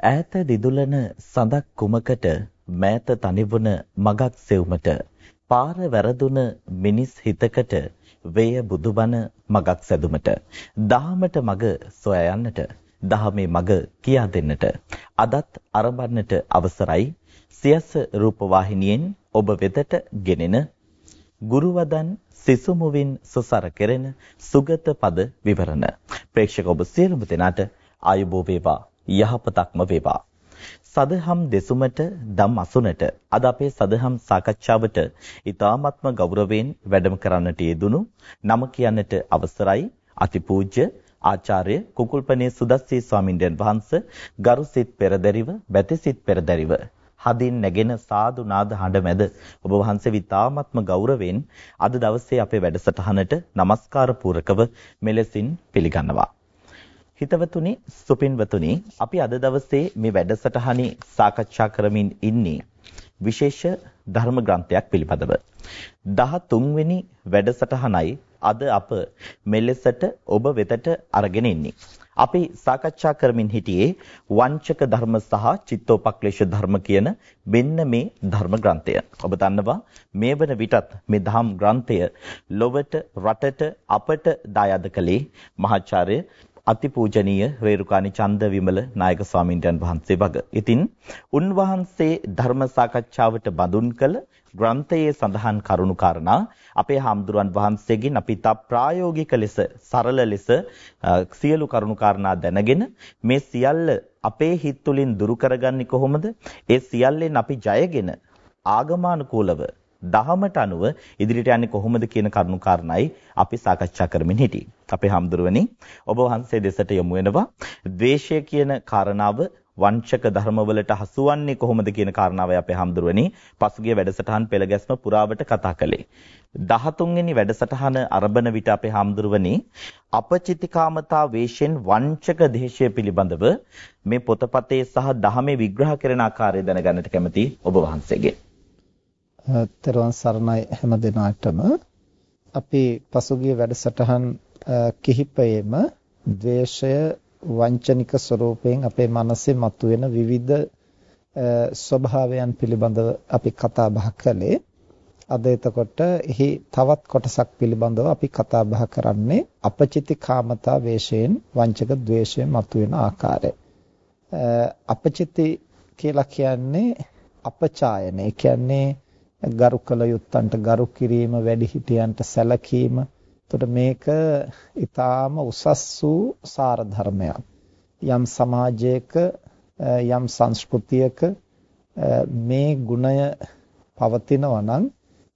ඈත දිදුලන සඳක් කුමකට මෑත තනිවුන මගක් සෙව්මට පාර වැරදුන මිනිස් හිතකට වේය බුදුබණ මගක් සැදුමට දහමට මග සොයා යන්නට දහමේ මග කියා දෙන්නට අදත් අරඹන්නට අවසරයි. සියස රූපවාහිනියෙන් ඔබ වෙතට ගෙනෙන ගුරුවදන් සිසුමුවින් සුසර කෙරෙන සුගත පද විවරණ. ප්‍රේක්ෂක ඔබ සියලුම දෙනාට ආයුබෝ වේවා යහපතක්ම වේවා. සදහම් දෙසුමට දම් අසුනට අද අපේ සදහම් සාකච්ඡාවට ඊ타ත්ම ගෞරවයෙන් වැඩම කරන්නට යෙදුණු නම කියන්නට අවසරයි අතිපූජ්‍ය ආචාර්ය කුකුල්පනේ සුදස්සී ස්වාමින්දයන් වහන්සේ ගරුසිට පෙරදරිව බැතිසිට පෙරදරිව හදින් නැගෙන සාදු නාද හඬ මැද ඔබ වහන්සේ විතාමත්ම ගෞරවයෙන් අද දවසේ අපේ වැඩසටහනට নমස්කාර පූරකව මෙලෙසින් පිළිගන්නවා හිතවතුනි සුපින්වතුනි අපි අද දවසේ මේ වැඩසටහනේ සාකච්ඡා කරමින් ඉන්නේ විශේෂ ධර්ම ග්‍රන්ථයක් පිළිබඳව 13 වෙනි වැඩසටහනයි අද අප මෙලෙසට ඔබ වෙතට අරගෙන ඉන්නේ. අපි සාකච්ඡා කරමින් හිටියේ වංචක ධර්ම සහ චිත්තෝපක්ලේශ ධර්ම කියන මෙන්න මේ ධර්ම ග්‍රන්ථය. ඔබ දන්නවා මේ වන විටත් මේ ධම් ග්‍රන්ථය ලොවට රටට අපට දායාද කළේ මහාචාර්ය අතිපූජනීය රේරුකාණි චන්ද විමල නායක ස්වාමින්වයන් වහන්සේ වග. ඉතින් උන්වහන්සේ ධර්ම සාකච්ඡාවට බඳුන් කළ ග්‍රන්ථයේ සඳහන් කරුණු කාරණා අපේ හාමුදුරන් වහන්සේගෙන් අපි තා ප්‍රායෝගික ලෙස සරල ලෙස සියලු කරුණු කාරණා දැනගෙන මේ සියල්ල අපේ හිත් තුලින් දුරු කරගන්නේ කොහොමද? ඒ සියල්ලෙන් අපි ජයගෙන ආගමානුකූලව දහමට අනුව ඉදිරියට යන්නේ කොහොමද කියන කරුණු කාරණයි අපි සාකච්ඡා කරමින් හිටියේ. අපේ හම්දුරුවනි ඔබ වහන්සේ දෙසට යොමු වෙනවා. ද්වේෂය කියන කාරණාව වංචක ධර්මවලට හසුවන්නේ කොහොමද කියන කාරණාවයි අපේ හම්දුරුවනි පසුගිය වැඩසටහන් පෙළ ගැස්ම පුරාවට කතා කළේ. 13 වෙනි වැඩසටහන අරබන විට අපේ හම්දුරුවනි අපචිතිකාමතා වේශෙන් වංචක දේශය පිළිබඳව මේ පොතපතේ සහ දහමේ විග්‍රහ කරන ආකාරය දැනගන්නට කැමති ඔබ වහන්සේගෙන්. තෙරුවන් සරණයි හැම දිනාටම. අපි පසුගිය වැඩසටහන් කිහිපයේම ද්වේෂය වංචනික ස්වરૂපයෙන් අපේ මනසේ මතුවෙන විවිධ ස්වභාවයන් පිළිබඳව අපි කතා බහ කළේ. අද එතකොට එහි තවත් කොටසක් පිළිබඳව අපි කතා බහ කරන්නේ අපචිති කාමතා වේශයෙන් වංචක ද්වේෂය මතුවෙන ආකාරය. අපචිති කියලා කියන්නේ අපචායන ඒ කියන්නේ ගරු කළ යුත්තන්ට ගරු කිරීම වැඩිහිටියන්ට සැලකීම එතකොට මේක ඊටාම උසස් වූ සාර ධර්මයක් යම් සමාජයක යම් සංස්කෘතියක මේ ගුණය පවතිනවා නම්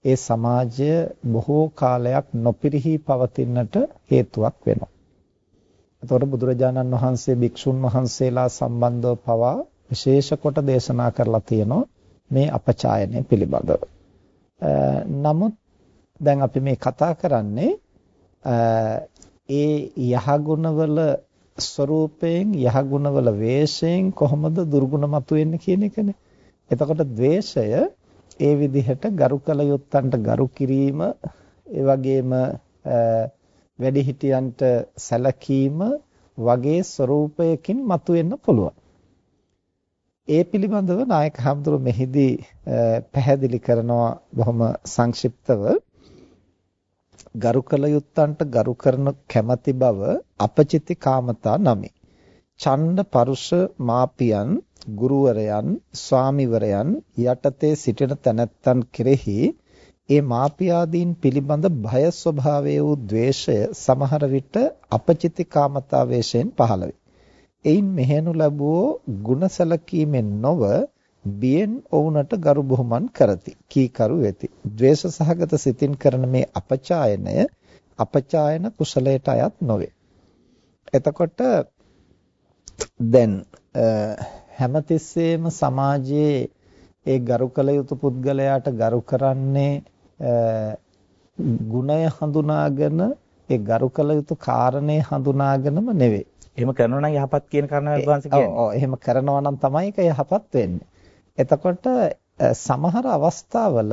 ඒ සමාජය බොහෝ කාලයක් නොපිරිහි පවතින්නට හේතුවක් වෙනවා. එතකොට බුදුරජාණන් වහන්සේ භික්ෂුන් වහන්සේලා සම්බන්ධව පවා විශේෂ කොට දේශනා කරලා තියෙනවා මේ අපචායනය පිළිබඳව. නමුත් දැන් අපි මේ කතා කරන්නේ ඒ යහගුණවල ස්වરૂපයෙන් යහගුණවල වේශයෙන් කොහොමද දුර්ගුණ මතුවෙන්නේ කියන එකනේ. එතකොට ද්වේෂය ඒ විදිහට ගරු කළ යුත්තන්ට ගරු කිරීම ඒ වගේම වැඩිහිටියන්ට සැලකීම වගේ ස්වરૂපයකින් මතුවෙන්න පුළුවන්. ඒ පිළිබඳව නායක හම්දුර මෙහිදී පැහැදිලි කරනවා බොහොම සංක්ෂිප්තව ගරු කළ යුත්තන්ට ගරු කරන කැමැති බව අපචිති කාමතා නමි. ඡණ්ඩ පරුෂ මාපියන් ගුරුවරයන් ස්වාමිවරයන් යටතේ සිටින තැනැත්තන් කෙරෙහි ඒ මාපියාදීන් පිළිබඳ භය ස්වභාවයේ වූ द्वේෂය සමහර විට අපචිති කාමතා වේශයෙන් පහළ වේ. එයින් මෙහෙනු ලැබුවෝ ಗುಣසලකීමෙන් නොව බියෙන් ඔවුන්ට ගරු බුහුමන් කරති. කීකරු වෙති. ද්වේෂ සහගත සිතින් කරන මේ අපචායනය අපචායන කුසලයට අයත් නොවේ. එතකොට දැන් හැමතිස්සෙම සමාජයේ ඒ ගරු කළ යුතු පුද්ගලයාට ගරු කරන්නේ ගුණය හඳුනාගෙන ඒ ගරු කළ යුතු කාරණේ හඳුනාගෙනම නෙවෙයි. එහෙම කරනවා නම් යහපත් කියන කාරණාව වහන්සේ කියන්නේ. ඔව් එහෙම කරනවා නම් තමයි ඒක යහපත් වෙන්නේ. එතකොට සමහර අවස්ථාවල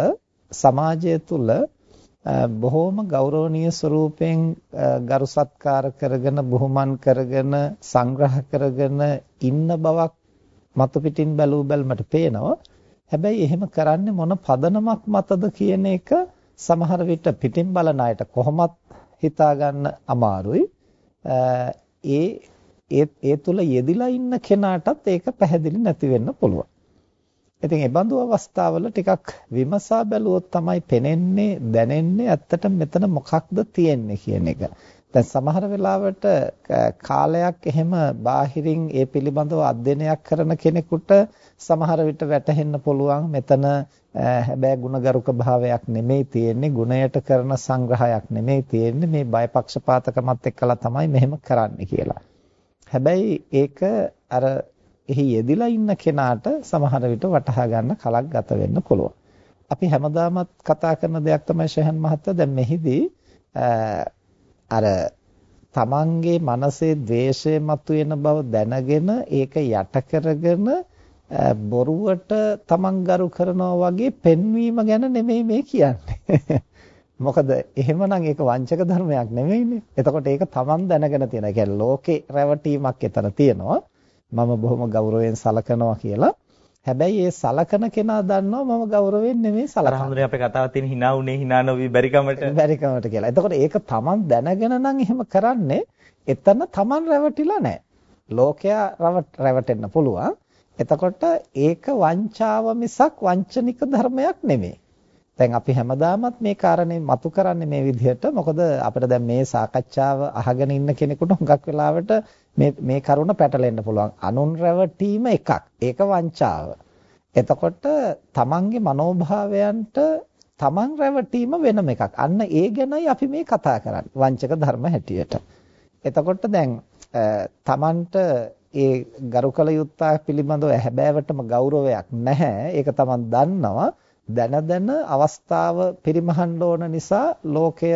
සමාජය තුළ බොහෝම ගෞරවනීය ස්වරූපයෙන් ගරු සත්කාර කරගෙන බුහුමන් කරගෙන සංග්‍රහ කරගෙන ඉන්න බවක් මතු පිටින් බැලූ බැලමට පේනවා. හැබැයි එහෙම කරන්නේ මොන පදනමක් මතද කියන එක සමහර විට පිටින් බලන අයට කොහොමත් හිතා ගන්න අමාරුයි. ඒ ඒ ඒ තුල යෙදිලා ඉන්න කෙනාටත් ඒක පැහැදිලි නැති වෙන්න පුළුවන්. ඉතින් ඒ බඳු අවස්ථාවල ටිකක් විමසා බැලුවොත් තමයි පෙනෙන්නේ දැනෙන්නේ ඇත්තට මෙතන මොකක්ද තියෙන්නේ කියන එක. දැන් සමහර වෙලාවට කාලයක් එහෙම බාහිරින් ඒ පිළිබඳව අධ්‍යයනයක් කරන කෙනෙකුට සමහර විට වැටහෙන්න පුළුවන් මෙතන හැබැයි ಗುಣගරුක භාවයක් නෙමෙයි තියෙන්නේ ගුණයට කරන සංග්‍රහයක් නෙමෙයි තියෙන්නේ මේ බයපක්ෂපාතකමත් එක්කලා තමයි මෙහෙම කරන්නේ කියලා. හැබැයි ඒක අර එහි යෙදිලා ඉන්න කෙනාට සමහර විට වටහා ගන්න කලක් ගත වෙන්න පුළුවන්. අපි හැමදාමත් කතා කරන දෙයක් තමයි ශහන් මහත්තයා දැන් මෙහිදී අර තමන්ගේ මනසේ ද්වේෂය මතුවෙන බව දැනගෙන ඒක යට කරගෙන බොරුවට තමන් ගරු කරනවා වගේ පෙන්වීම ගැන නෙමෙයි මේ කියන්නේ. මොකද එහෙමනම් ඒක වංචක ධර්මයක් නෙමෙයිනේ. එතකොට ඒක තමන් දැනගෙන තියෙන. ඒ කියන්නේ ලෝකේ රැවටීමක් එතන තියෙනවා. මම බොහොම ගෞරවයෙන් සලකනවා කියලා. හැබැයි ඒ සලකන කෙනා දන්නවා මම ගෞරවයෙන් නෙමෙයි සලකන්නේ. අරහඳුනේ අපේ කතාව තියෙන hina උනේ hina නොවි බැරිකමට. බැරිකමට කියලා. එතකොට ඒක තමන් දැනගෙන නම් එහෙම කරන්නේ එතන තමන් රැවටිලා නැහැ. ලෝකයා රැවටෙන්න පුළුවන්. එතකොට ඒක වංචාව මිසක් වංචනික ධර්මයක් නෙමෙයි. දැන් අපි හැමදාමත් මේ කාරණේ මතු කරන්නේ මේ විදිහට. මොකද අපිට දැන් මේ සාකච්ඡාව අහගෙන ඉන්න කෙනෙකුට හුඟක් වෙලාවට මේ මේ කරුණ පැටලෙන්න පුළුවන්. අනුන් රැවටීම එකක්. ඒක වංචාව. එතකොට තමන්ගේ මනෝභාවයන්ට තමන් රැවටීම වෙනම එකක්. අන්න ඒ ගැනයි අපි මේ කතා කරන්නේ. වංචක ධර්ම හැටියට. එතකොට දැන් තමන්ට ඒ ගරුකල යුත්තා පිළිබඳව හැබෑවටම ගෞරවයක් නැහැ. ඒක තමන් දන්නවා. දැන දැන අවස්ථාව පරිමහන්න ඕන නිසා ලෝකය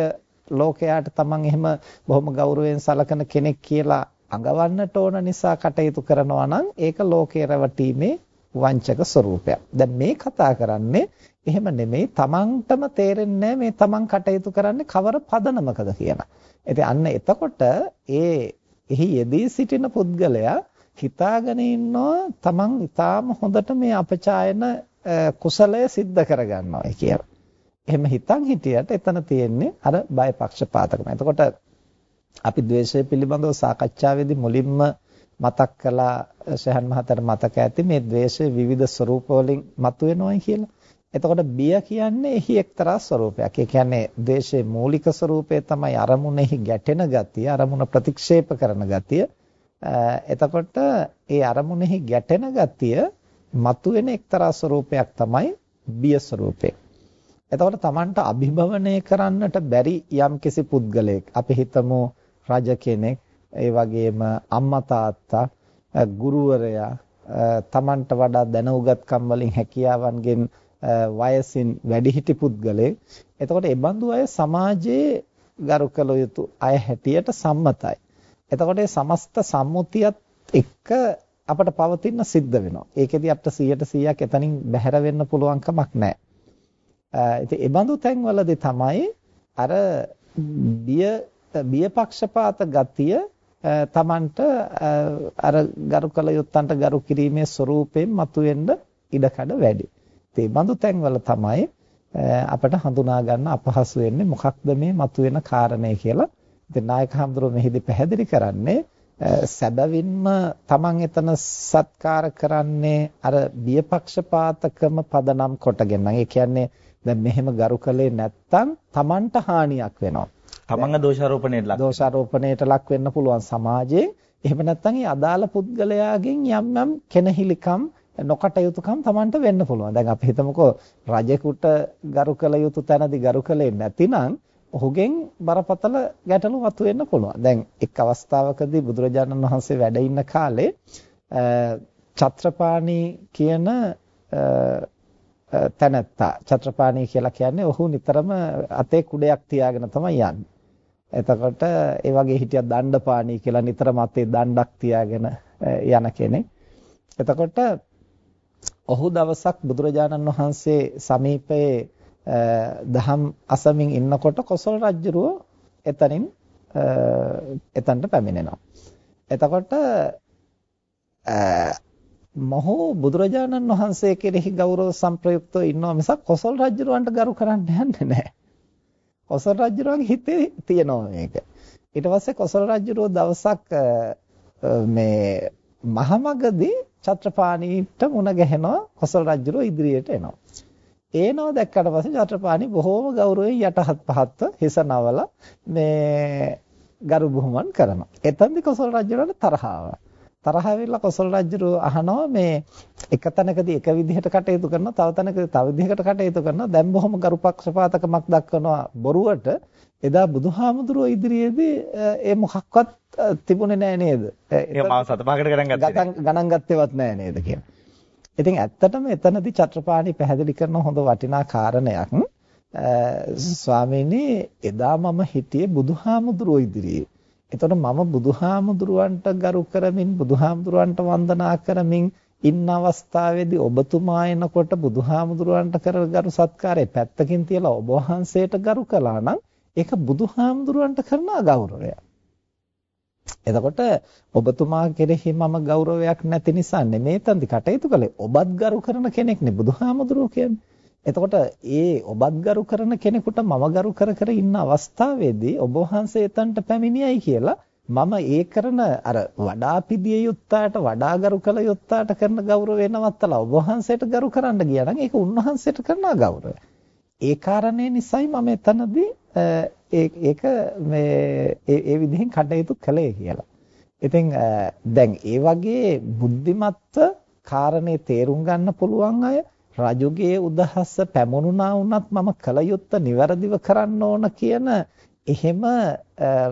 ලෝකයාට තමන් එහෙම බොහොම ගෞරවයෙන් සලකන කෙනෙක් කියලා අඟවන්නට ඕන නිසා කටයුතු කරනවා නම් ඒක ලෝකේ රැවටීමේ වංචක ස්වરૂපයක්. දැන් මේ කතා කරන්නේ එහෙම නෙමෙයි තමන්ටම තේරෙන්නේ මේ තමන් කටයුතු කරන්නේ කවර පදනමකද කියලා. ඉතින් අන්න එතකොට ඒ එහි යෙදී සිටින පුද්ගලයා හිතාගෙන ඉන්නවා තමන් ඊටාම හොඳට මේ අපචායන කුසලය સિદ્ધ කරගන්නවායි කියලා. එහෙම හිතන් හිටියට එතන තියෙන්නේ අර බය පක්ෂපාතකම. එතකොට අපි द्वේෂය පිළිබඳව සාකච්ඡාවේදී මුලින්ම මතක් කළා සහන් මහතර මතක ඇති මේ द्वේෂය විවිධ ස්වරූප වලින් මතුවෙනවායි කියලා. එතකොට බිය කියන්නේ එහි එක්තරා ස්වරූපයක්. ඒ කියන්නේ द्वේෂයේ මූලික ස්වරූපය තමයි අරමුණෙහි ගැටෙන ගතිය, අරමුණ ප්‍රතික්ෂේප කරන ගතිය. එතකොට ඒ අරමුණෙහි ගැටෙන ගතිය මතුවෙන එක්තරා ස්වરૂපයක් තමයි බිය ස්වરૂපය. එතකොට Tamanට අභිභවනය කරන්නට බැරි යම්කිසි පුද්ගලයෙක් අපි හිතමු රජ කෙනෙක් ඒ වගේම අම්මා තාත්තා ගුරුවරයා Tamanට වඩා දැන උගත්කම් වලින් හැකියාවන්ගෙන් වයසින් වැඩිහිටි පුද්ගලයෙක්. එතකොට ඒ බඳු අය සමාජයේ ගරු කළ යුතු අය හැටියට සම්මතයි. එතකොට මේ සමස්ත සම්මුතියත් එක්ක අපට පවතින සිද්ධ වෙනවා. ඒකෙදි අපිට 100%ක් එතනින් බැහැර වෙන්න පුළුවන් කමක් නැහැ. ඉතින් ඒ බඳු තැන්වලදී තමයි අර බිය බියපක්ෂපාත ගතිය තමන්ට අර ගරු කළ යුත්තන්ට ගරු කිරීමේ ස්වરૂපයෙන් මතුවෙන්න ඉඩකඩ වැඩි. ඒ බඳු තැන්වල තමයි අපට හඳුනා ගන්න අපහසු වෙන්නේ මොකක්ද මේ මතුවෙන කාරණේ කියලා. ඉතින් නායක හඳුරු මෙහිදී පැහැදිලි කරන්නේ සැබවින්ම තමන් එතන සත්කාර කරන්නේ අර බියපක්ෂපාතකම පදනම් කොටගෙන. ඒ කියන්නේ දැන් මෙහෙම ගරු කළේ නැත්තම් තමන්ට හානියක් වෙනවා. තමන්ගේ දෝෂාරෝපණයට ලක් දෝෂාරෝපණයට ලක් වෙන්න පුළුවන් සමාජයේ. එහෙම නැත්නම් ඒ අදාළ පුද්ගලයාගෙන් යම් යම් කෙනහිලිකම් නොකටයුතුකම් Tamanට වෙන්න පුළුවන්. දැන් අපි හිතමුකෝ රජෙකුට ගරු කළ යුතු තැනදී ගරු කළේ නැතිනම් ඔහුගෙන් බරපතල ගැටලු මතුවෙන්න පුළුවන්. දැන් එක් අවස්ථාවකදී බුදුරජාණන් වහන්සේ වැඩ ඉන්න කාලේ චත්‍රපාණි කියන තැනැත්තා චත්‍රපාණි කියලා කියන්නේ ඔහු නිතරම අතේ කුඩයක් තියාගෙන තමයි යන්නේ. එතකොට ඒ වගේ හිටියා දණ්ඩපාණි කියලා නිතරම අතේ දණ්ඩක් තියාගෙන යන කෙනෙක්. එතකොට ඔහු දවසක් බුදුරජාණන් වහන්සේ සමීපයේ දහම් අසමින් ඉන්නකොට කොසල් රජුරුව එතනින් එතනට පැමිණෙනවා. එතකොට මොහු බුදුරජාණන් වහන්සේ කෙරෙහි ගෞරව සම්ප්‍රයුක්තව ඉන්නවා මිසක් කොසල් රජුරවන්ට ගරු කරන්න යන්නේ නැහැ. කොසල් රජුරවන්ගේ හිතේ තියෙනවා මේක. ඊට පස්සේ කොසල් රජුරෝ දවසක් මේ මහමගදී චත්‍රපාණීට මුණ ගැහෙනවා කොසල් රජුරෝ ඉදිරියට එනවා. ඒනව දැක්කට පස්සේ චත්‍රපාණී බොහෝම ගෞරවයෙන් යටහත් පහත්ව හිස නවලා මේ ගරු බුහුමන් කරනවා. එතෙන්දී කොසල් රජුරන්ට තරහ ආවා. තරහ වෙලා කොසල් රජු අහනවා මේ එක තැනකදී එක විදිහට කටයුතු කරනවා තව තැනකදී තව විදිහකට කටයුතු කරනවා දැන් බොහොම ගරුපක්ෂපාතකමක් දක්වනවා බොරුවට එදා බුදුහාමුදුරුවෝ ඉදිරියේදී ඒ මොකක්වත් තිබුණේ නැහැ නේද ඒක මාව සතපහකට ගණන් ගත්තේ ගණන් ගත්තේවත් නැහැ නේද කියලා. ඉතින් ඇත්තටම එතනදී චත්‍රපාණි පැහැදිලි කරන හොඳ වටිනා කාරණයක් ස්වාමීනි එදා මම හිටියේ බුදුහාමුදුරුවෝ ඉදිරියේ එතකොට මම බුදුහාමුදුරුවන්ට ගරු කරමින් බුදුහාමුදුරුවන්ට වන්දනා කරමින් ඉන්න අවස්ථාවේදී ඔබතුමා එනකොට බුදුහාමුදුරුවන්ට කරන ගරු සත්කාරය පැත්තකින් තියලා ඔබ වහන්සේට ගරු කළා නම් ඒක බුදුහාමුදුරුවන්ට කරන ගෞරවය. එතකොට ඔබතුමා කෙරෙහි මම ගෞරවයක් නැති නිසා නෙමේ තන්දි කටයුතු කළේ ඔබත් ගරු කරන කෙනෙක්නේ බුදුහාමුදුරුවෝ කියන්නේ. එතකොට ඒ ඔබත් ගරු කරන කෙනෙකුට මම ගරු කර කර ඉන්න අවස්ථාවේදී ඔබ වහන්සේ එතනට පැමිණියයි කියලා මම ඒ කරන අර වඩා පිදිය යුත්තාට වඩා ගරු කළ යුත්තාට කරන ගෞරවය නවත්තලා ඔබ වහන්සේට ගරු කරන්න ගියා නම් ඒක උන්වහන්සේට කරන ගෞරවය. ඒ කාරණේ නිසයි මම එතනදී ඒක මේ ඒ විදිහෙන් කටයුතු කළේ කියලා. ඉතින් දැන් ඒ වගේ බුද්ධිමත්ව කාරණේ තේරුම් ගන්න පුළුවන් අය රජුගේ උදහස පැමුණුනා වුණත් මම කල යුත්තේ નિවරදිව කරන්න ඕන කියන එහෙම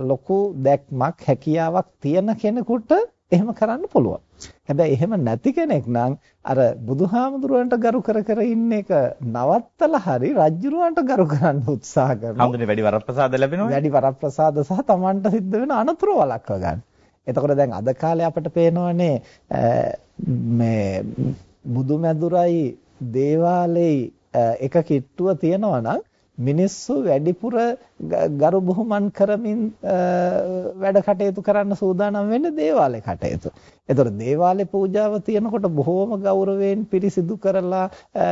ලොකු දැක්මක් හැකියාවක් තියෙන කෙනෙකුට එහෙම කරන්න පුළුවන්. හැබැයි එහෙම නැති කෙනෙක් නම් අර බුදුහාමුදුරුවන්ට ගරු කර කර ඉන්න එක නවත්තලා හරි රජුරවන්ට ගරු කරන්න උත්සාහ කරනවා. හඳුනේ වැඩි වරප්‍රසාද ලැබෙනවා. වැඩි වරප්‍රසාද සහ Tamanට සිද්ධ වෙන අනතුරු වළක්ව ගන්න. එතකොට දැන් අද කාලේ අපිට පේනවනේ මේ බුදුමැදුරයි දේවාලේ එක කිට්ටුව තියෙනවා නම් මිනිස්සු වැඩිපුර ගරු බුහුමන් කරමින් වැඩ කටයුතු කරන්න සූදානම් වෙන්නේ දේවාලේ කටයුතු. ඒතකොට දේවාලේ පූජාව තියනකොට බොහෝම ගෞරවයෙන් පිරිසිදු කරලා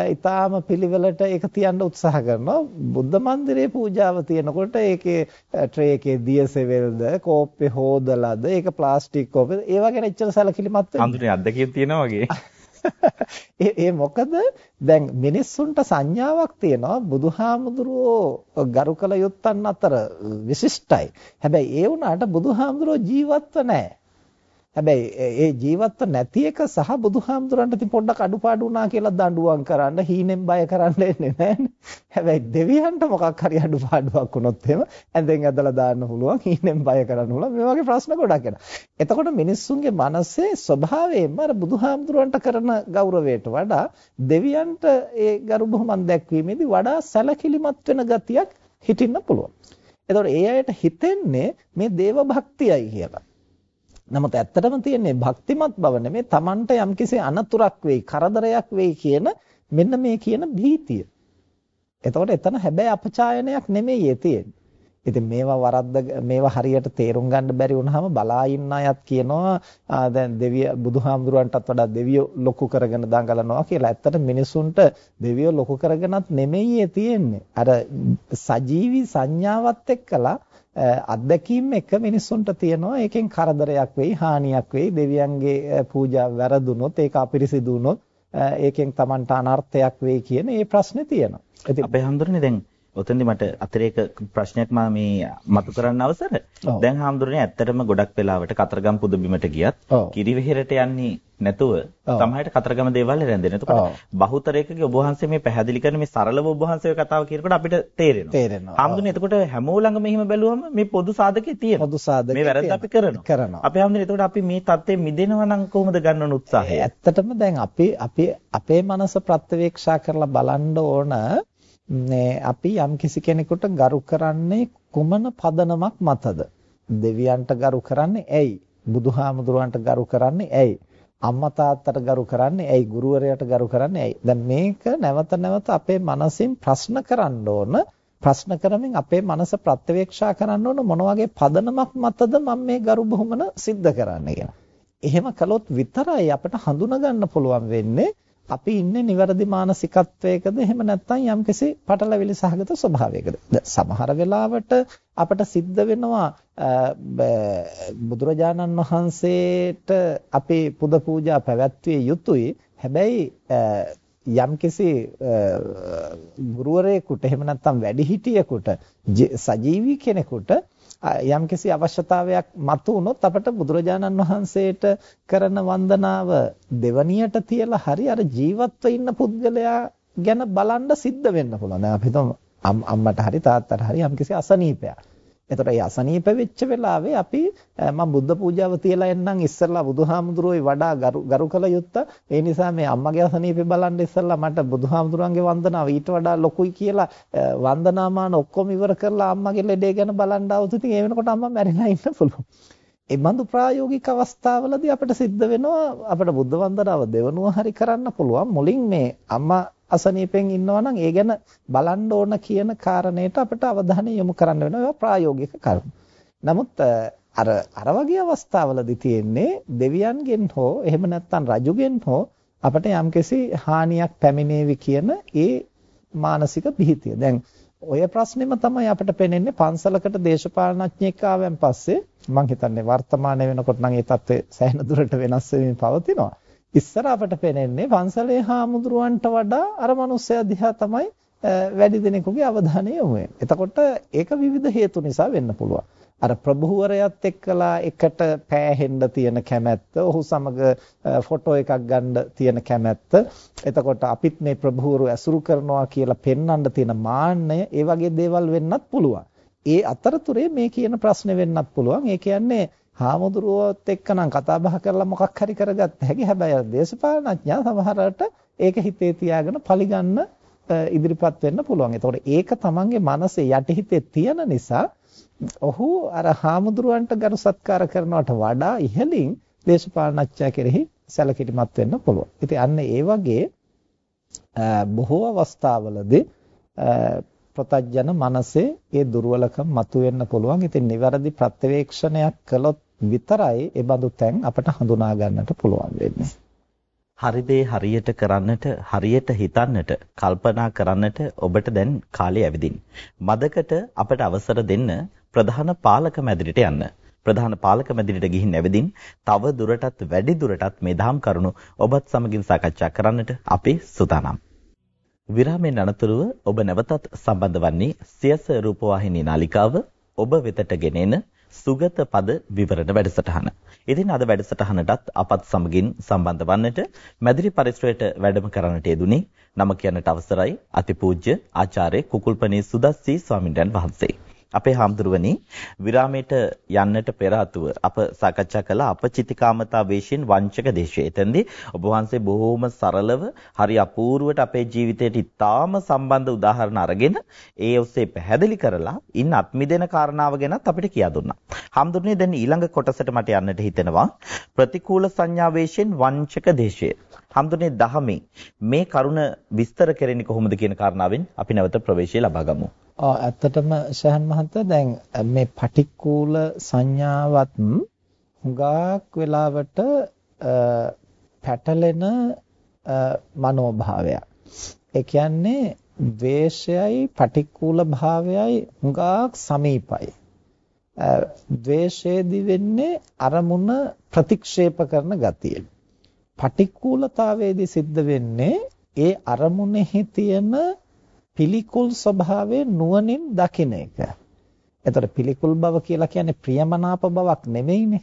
ඊටාම පිළිවෙලට ඒක තියන්න උත්සාහ කරනවා. බුද්ධ මන්දිරයේ පූජාව තියනකොට ඒකේ ට්‍රේ එකේ දියසෙවල්ද කෝප්පේ හොදලාද ඒක ප්ලාස්ටික් කෝප්පේ ඒවා ගැන එච්චර සැලකිලිමත් වෙන්නේ. හඳුනේ අද්දකින් තියෙනවා වගේ. ඒ මොකද දැන් මිනිස්සුන්ට සංඥාවක් තියෙනවා බුදුහාමුදුරුවෝ ගරු කළ යුත්තන් අතර විශිෂ්ටයි. හැබැයි ඒ වුණාට බුදුහාමුදුරුවෝ ජීවත්ව නැහැ. හැබැයි ඒ ජීවත්ව නැති එක සහ බුදුහාමුදුරන්ට ඉතින් පොඩ්ඩක් අඩුපාඩු වුණා කියලා දඬුවම් කරන්න හීනෙන් බය කරන්න එන්නේ නැහැනේ. හැබැයි දෙවියන්ට මොකක් හරි අඩුපාඩුවක් වුණොත් එහෙම ඇඳෙන් ඇදලා දාන්න පුළුවන් හීනෙන් බය කරන්න පුළුවන් මේ වගේ ප්‍රශ්න ගොඩක් එනවා. එතකොට මිනිස්සුන්ගේ මනසේ ස්වභාවයෙන්ම අර බුදුහාමුදුරන්ට කරන ගෞරවයට වඩා දෙවියන්ට ඒ ගරු බුහුමන් දැක්වීමේදී වඩා සැලකිලිමත් වෙන ගතියක් හිටින්න පුළුවන්. එතකොට ඒ අයට හිතෙන්නේ මේ දේව භක්තියයි කියලා. නමුත් ඇත්තටම තියෙන්නේ භක්තිමත් බව නෙමෙයි Tamanට යම්කිසි අනතුරක් වෙයි කරදරයක් වෙයි කියන මෙන්න මේ කියන භීතිය. එතකොට එතන හැබැයි අපචායනයක් නෙමෙයි තියෙන්නේ. ඉතින් මේවා වරද්ද මේවා හරියට තේරුම් ගන්න බැරි වුණාම බලා ඉන්න අයත් කියනවා දැන් දෙවිය බුදුහාමුදුරන්ටත් වඩා දෙවියෝ ලොකු කරගෙන දඟලනවා කියලා. ඇත්තට මිනිසුන්ට දෙවියෝ ලොකු කරගෙනත් නෙමෙයි තියෙන්නේ. අර සජීවි සංඥාවත් එක්කලා අත්දැකීම් එක මිනිස්සුන්ට තියෙනවා ඒකෙන් කරදරයක් වෙයි හානියක් වෙයි දෙවියන්ගේ පූජා වැරදුනොත් ඒක අපිරිසිදු වුනොත් ඒකෙන් Tamanට අනර්ථයක් වෙයි කියන ඒ ප්‍රශ්නේ තියෙනවා. ඉතින් අපේ හඳුරන්නේ දැන් ඔතෙන්දි මට අතිරේක ප්‍රශ්නයක් මම මේ මතු කරන්න අවසර. දැන් හාමුදුරනේ ඇත්තටම ගොඩක් වෙලාවට කතරගම පුදබිමට ගියත් කිරිවෙහෙරට යන්නේ නැතුව සමහරට කතරගම දේවල් රැඳෙන. එතකොට බහුතරයකගේ ඔබ වහන්සේ මේ පැහැදිලි කරන මේ සරලව ඔබ වහන්සේ කතාව කියනකොට අපිට තේරෙනවා. තේරෙනවා. හාමුදුරනේ එතකොට හැමෝ ළඟම එහෙම බැලුවම මේ පොදු සාධකේ තියෙනවා. පොදු සාධකේ මේ වැරද්ද අපි කරනවා. කරනවා. අපේ හාමුදුරනේ එතකොට අපි මේ தත්ත්වෙ මිදෙනවා නම් කොහොමද ගන්නවන උත්සාහය? ඇත්තටම දැන් අපි අපි අපේ මනස ප්‍රත්‍යවේක්ෂා කරලා බලන්න ඕන අපි යම් කිසි කෙනෙකුට ගරු කරන්නේ කුමන පදනමක් මතද? දෙවියන්ට ගරු කරන්නේ ඇයි? බුදුහාමුදුරුවන්ට ගරු කරන්නේ ඇයි? අම්මා තාත්තට ගරු කරන්නේ ඇයි? ගුරුවරයාට ගරු කරන්නේ ඇයි? දැන් මේක නැවත නැවත අපේ මනසින් ප්‍රශ්න කරන්න ඕන. ප්‍රශ්න කරමින් අපේ මනස ප්‍රත්‍යවේක්ෂා කරන්න ඕන මොන වගේ පදනමක් මතද මම මේ ගරු බුහුමන සිද්ධ කරන්නේ කියලා. එහෙම කළොත් විතරයි අපිට හඳුනා ගන්න පුළුවන් වෙන්නේ අපි ඉන්නේ නිවැරදි මානසිකත්වයකද? එහෙම නැත්නම් යම්කිසි පටලැවිලි සහගත ස්වභාවයකද? සමහර වෙලාවට අපට සිද්ධ වෙනවා බුදුරජාණන් වහන්සේට අපේ පුද පූජා පැවැත්විය යුතුයි. හැබැයි යම්කිසි ගුරුවරයෙකුට එහෙම නැත්නම් වැඩිහිටියෙකුට සජීවී කෙනෙකුට යම්කිසි අවශ්‍යතාවයක් මතු වුණොත් අපට බුදුරජාණන් වහන්සේට කරන වන්දනාව දෙවණියට තියලා හරි අර ජීවත්ව ඉන්න පුද්ගලයා ගැන බලන්න සිද්ධ වෙන්න පුළුවන්. දැන් අපි හිතමු අම්මට හරි තාත්තට හරි යම්කිසි අසනීපයක්. එතකොට මේ අසනීප වෙච්ච වෙලාවේ අපි මම බුද්ධ පූජාව තියලා එන්නම් ඉස්සෙල්ලා බුදුහාමුදුරුවෝයි වඩා ගරු කළ යුත්තා. ඒ නිසා මේ අම්මගේ අසනීපේ බලන්න ඉස්සෙල්ලා මට බුදුහාමුදුරන්ගේ වන්දනාව ඊට වඩා ලොකුයි කියලා වන්දනාමාන ඔක්කොම ඉවර කරලා අම්මගේ ලෙඩේ ගැන බලන්න આવුත් ඉතින් ඒ වෙනකොට අම්මා මැරිලා ඉන්න පුළුවන්. ඒ බඳු ප්‍රායෝගික අවස්ථාවලදී අපිට සිද්ධ වෙනවා අපිට බුද්ධ වන්දනාව දෙවනුව හරි කරන්න පුළුවන්. මුලින් මේ අම්මා අසනීපෙන් ඉන්නවා නම් ඒ ගැන බලන්න ඕන කියන කාරණේට අපිට අවධානය යොමු කරන්න වෙනවා. ඒවා ප්‍රායෝගික කරුණු. නමුත් අර අර වගේ අවස්ථාවලදී තියෙන්නේ දෙවියන්ගෙන් හෝ එහෙම නැත්නම් රජුගෙන් හෝ අපිට යම්කිසි හානියක් පැමිණේවි කියන ඒ මානසික බිහිතිය. දැන් ඔය ප්‍රශ්නෙම තමයි අපිට පේන්නේ පන්සලකට දේශපාලනඥයෙක් ආවෙන් පස්සේ මම හිතන්නේ වර්තමානයේ වෙනකොට නම් ඒ තත්ත්වය සෑහෙන දුරට වෙනස් වෙමින් පවතිනවා. ඉස්සර අපට පේන්නේ පන්සලේ හාමුදුරුවන්ට වඩා අර මිනිස්සයා දිහා තමයි වැඩි දෙනෙකුගේ අවධානය යොමු වෙන්නේ. එතකොට ඒක විවිධ හේතු නිසා වෙන්න පුළුවන්. අර ප්‍රභූවරයත් එක්කලා එකට පෑහෙන්න තියෙන කැමැත්ත, ඔහු සමග ෆොටෝ එකක් ගන්න තියෙන කැමැත්ත, එතකොට අපිත් මේ ප්‍රභූවරු ඇසුරු කරනවා කියලා පෙන්වන්න තියෙන මාන්නය, ඒ වගේ දේවල් වෙන්නත් පුළුවන්. ඒ අතරතුරේ මේ කියන ප්‍රශ්නේ වෙන්නත් පුළුවන්. ඒ කියන්නේ හාමුදුරුවෝත් එක්කනම් කතා බහ කරලා මොකක් හරි කරගත්ත හැකි. හැබැයි දේශපාලනඥයා සමහරවට ඒක හිතේ තියාගෙන පරිගන්න ඉදිරිපත් වෙන්න පුළුවන්. ඒතකොට ඒක තමන්ගේ මනසේ යටිහිතේ තියෙන නිසා ඔහු අර හාමුදුරුවන්ට ගරු සත්කාර කරනවට වඩා ඉහළින් දේශපාලනඥයා කෙරෙහි සැලකිලිමත් වෙන්න පුළුවන්. ඉතින් අන්න ඒ වගේ බොහෝ අවස්ථාවලදී ප්‍රතඥන මනසේ ඒ දුර්වලකම් මතුවෙන්න පුළුවන්. ඉතින් නිවැරදි ප්‍රත්‍යවේක්ෂණයක් කළොත් විතරයි ඒ බඳු තැන් අපට හඳුනා ගන්නට පුළුවන් වෙන්නේ. හරි දේ හරියට කරන්නට, හරියට හිතන්නට, කල්පනා කරන්නට ඔබට දැන් කාලය ඇවිදින්. මදකට අපට අවසර දෙන්න ප්‍රධාන පාලක මැදිරියට යන්න. ප්‍රධාන පාලක මැදිරියට ගිහින් ඇවිදින් තව දුරටත් වැඩි දුරටත් මේ දහම් කරුණු ඔබත් සමගින් සාකච්ඡා කරන්නට අපි සූදානම්. විරාමයෙන් අනතුරුව ඔබ නැවතත් සම්බන්ධ වන්නේ සියස රූපවාහිනී නාලිකාව ඔබ වෙතට ගෙනෙන සුගත පද විවරණ වැඩසටහන. ඉතින් අද වැඩසටහනටත් අපත් සමගින් සම්බන්ධ වන්නට මැදිරි පරිසරයට වැඩම කරන්නට යෙදුනේ නම කියන්නට අවසරයි අතිපූජ්‍ය ආචාර්ය කුකුල්පනේ සුදස්සී ස්වාමින්වයන් වහන්සේ. අපේ හාමුදුරුවනි විරාමයට යන්නට පෙර අප සාකච්ඡා කළ අපචිතිකාමතා වේශයෙන් වංචක දේශය. එතෙන්දී ඔබ වහන්සේ බොහෝම සරලව හරි අපූර්වට අපේ ජීවිතයට ඉතාම සම්බන්ධ උදාහරණ අරගෙන ඒ ඔස්සේ පැහැදිලි කරලා ඉන් අත්මිදෙන කාරණාව ගැනත් අපිට කියා දුන්නා. හාමුදුරනේ දැන් ඊළඟ කොටසට මට යන්නට හිතෙනවා ප්‍රතිකූල සංඥා වේශයෙන් වංචක දේශය. හාමුදුරනේ දහමේ මේ කරුණ විස්තර කරන්නේ කොහොමද කියන කාරණාවෙන් අපි නැවත ප්‍රවේශය ලබා ගමු. ඔව් ඇත්තටම ශහන් මහත්තයා දැන් මේ පටික්කුල සංඥාවත් හුඟක් වෙලාවට පැටලෙන මනෝභාවයක්. ඒ කියන්නේ ද්වේෂයයි පටික්කුල භාවයයි හුඟක් සමීපයි. ද්වේෂයේදී වෙන්නේ අරමුණ ප්‍රතික්ෂේප කරන ගතිය. පටික්කුලතාවයේදී සිද්ධ වෙන්නේ ඒ අරමුණෙහි තියෙන පිළිකුල් ස්වභාවය නුවණින් දකින එක. එතකොට පිළිකුල් බව කියලා කියන්නේ ප්‍රියමනාප බවක් නෙමෙයිනේ.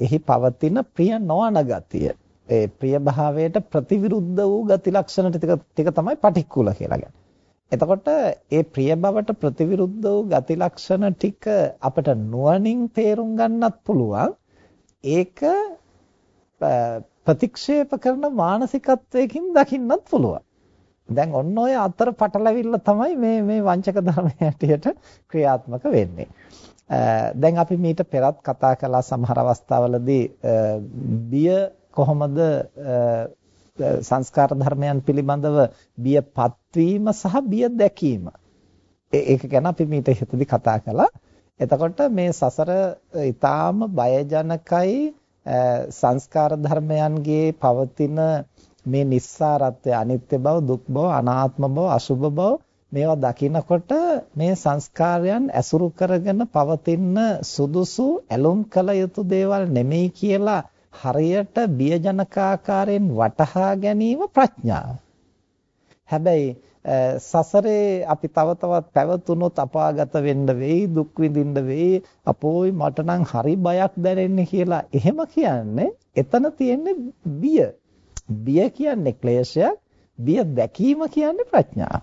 එහි පවතින ප්‍රිය නොවන ගතිය. ඒ ප්‍රිය භාවයට ප්‍රතිවිරුද්ධ වූ ගති ලක්ෂණ ටික තමයි පටික්කුල කියලා කියන්නේ. එතකොට ඒ ප්‍රිය බවට ප්‍රතිවිරුද්ධ වූ ගති ලක්ෂණ ටික අපිට නුවණින් තේරුම් ගන්නත් පුළුවන්. ඒක ප්‍රතික්ෂේප කරන මානසිකත්වයකින් දකින්නත් පුළුවන්. දැන් ඔන්න ඔය අතර පටලැවිල්ල තමයි මේ මේ වංචක ධර්මයේ හැටියට ක්‍රියාත්මක වෙන්නේ. දැන් අපි මීට පෙරත් කතා කළා සමහර අවස්ථාවලදී බිය කොහොමද සංස්කාර ධර්මයන් පිළිබඳව බියපත් වීම සහ බිය දැකීම. ඒක ගැන අපි මීට හිතදී කතා කළා. එතකොට මේ සසර ඊටාම බයජනකයි සංස්කාර ධර්මයන්ගේ පවතින මේ නිස්සාරත්වය අනිත්‍ය බව දුක් බව අනාත්ම බව අසුභ බව මේවා දකිනකොට මේ සංස්කාරයන් ඇසුරු කරගෙන පවතින සුදුසු ඇලුම් කළ යුතු දේවල් නෙමෙයි කියලා හරියට බියජනකාකාරයෙන් වටහා ගැනීම ප්‍රඥාව. හැබැයි සසරේ අපි තව තවත් පැවතුනොත් අපාගත වෙන්න වෙයි දුක් විඳින්න වෙයි. අපෝයි මට නම් හරි බයක් දැනෙන්නේ කියලා එහෙම කියන්නේ එතන තියෙන්නේ බිය. බිය කියන්නේ ක්ලේශයක් බිය දැකීම කියන්නේ ප්‍රඥාව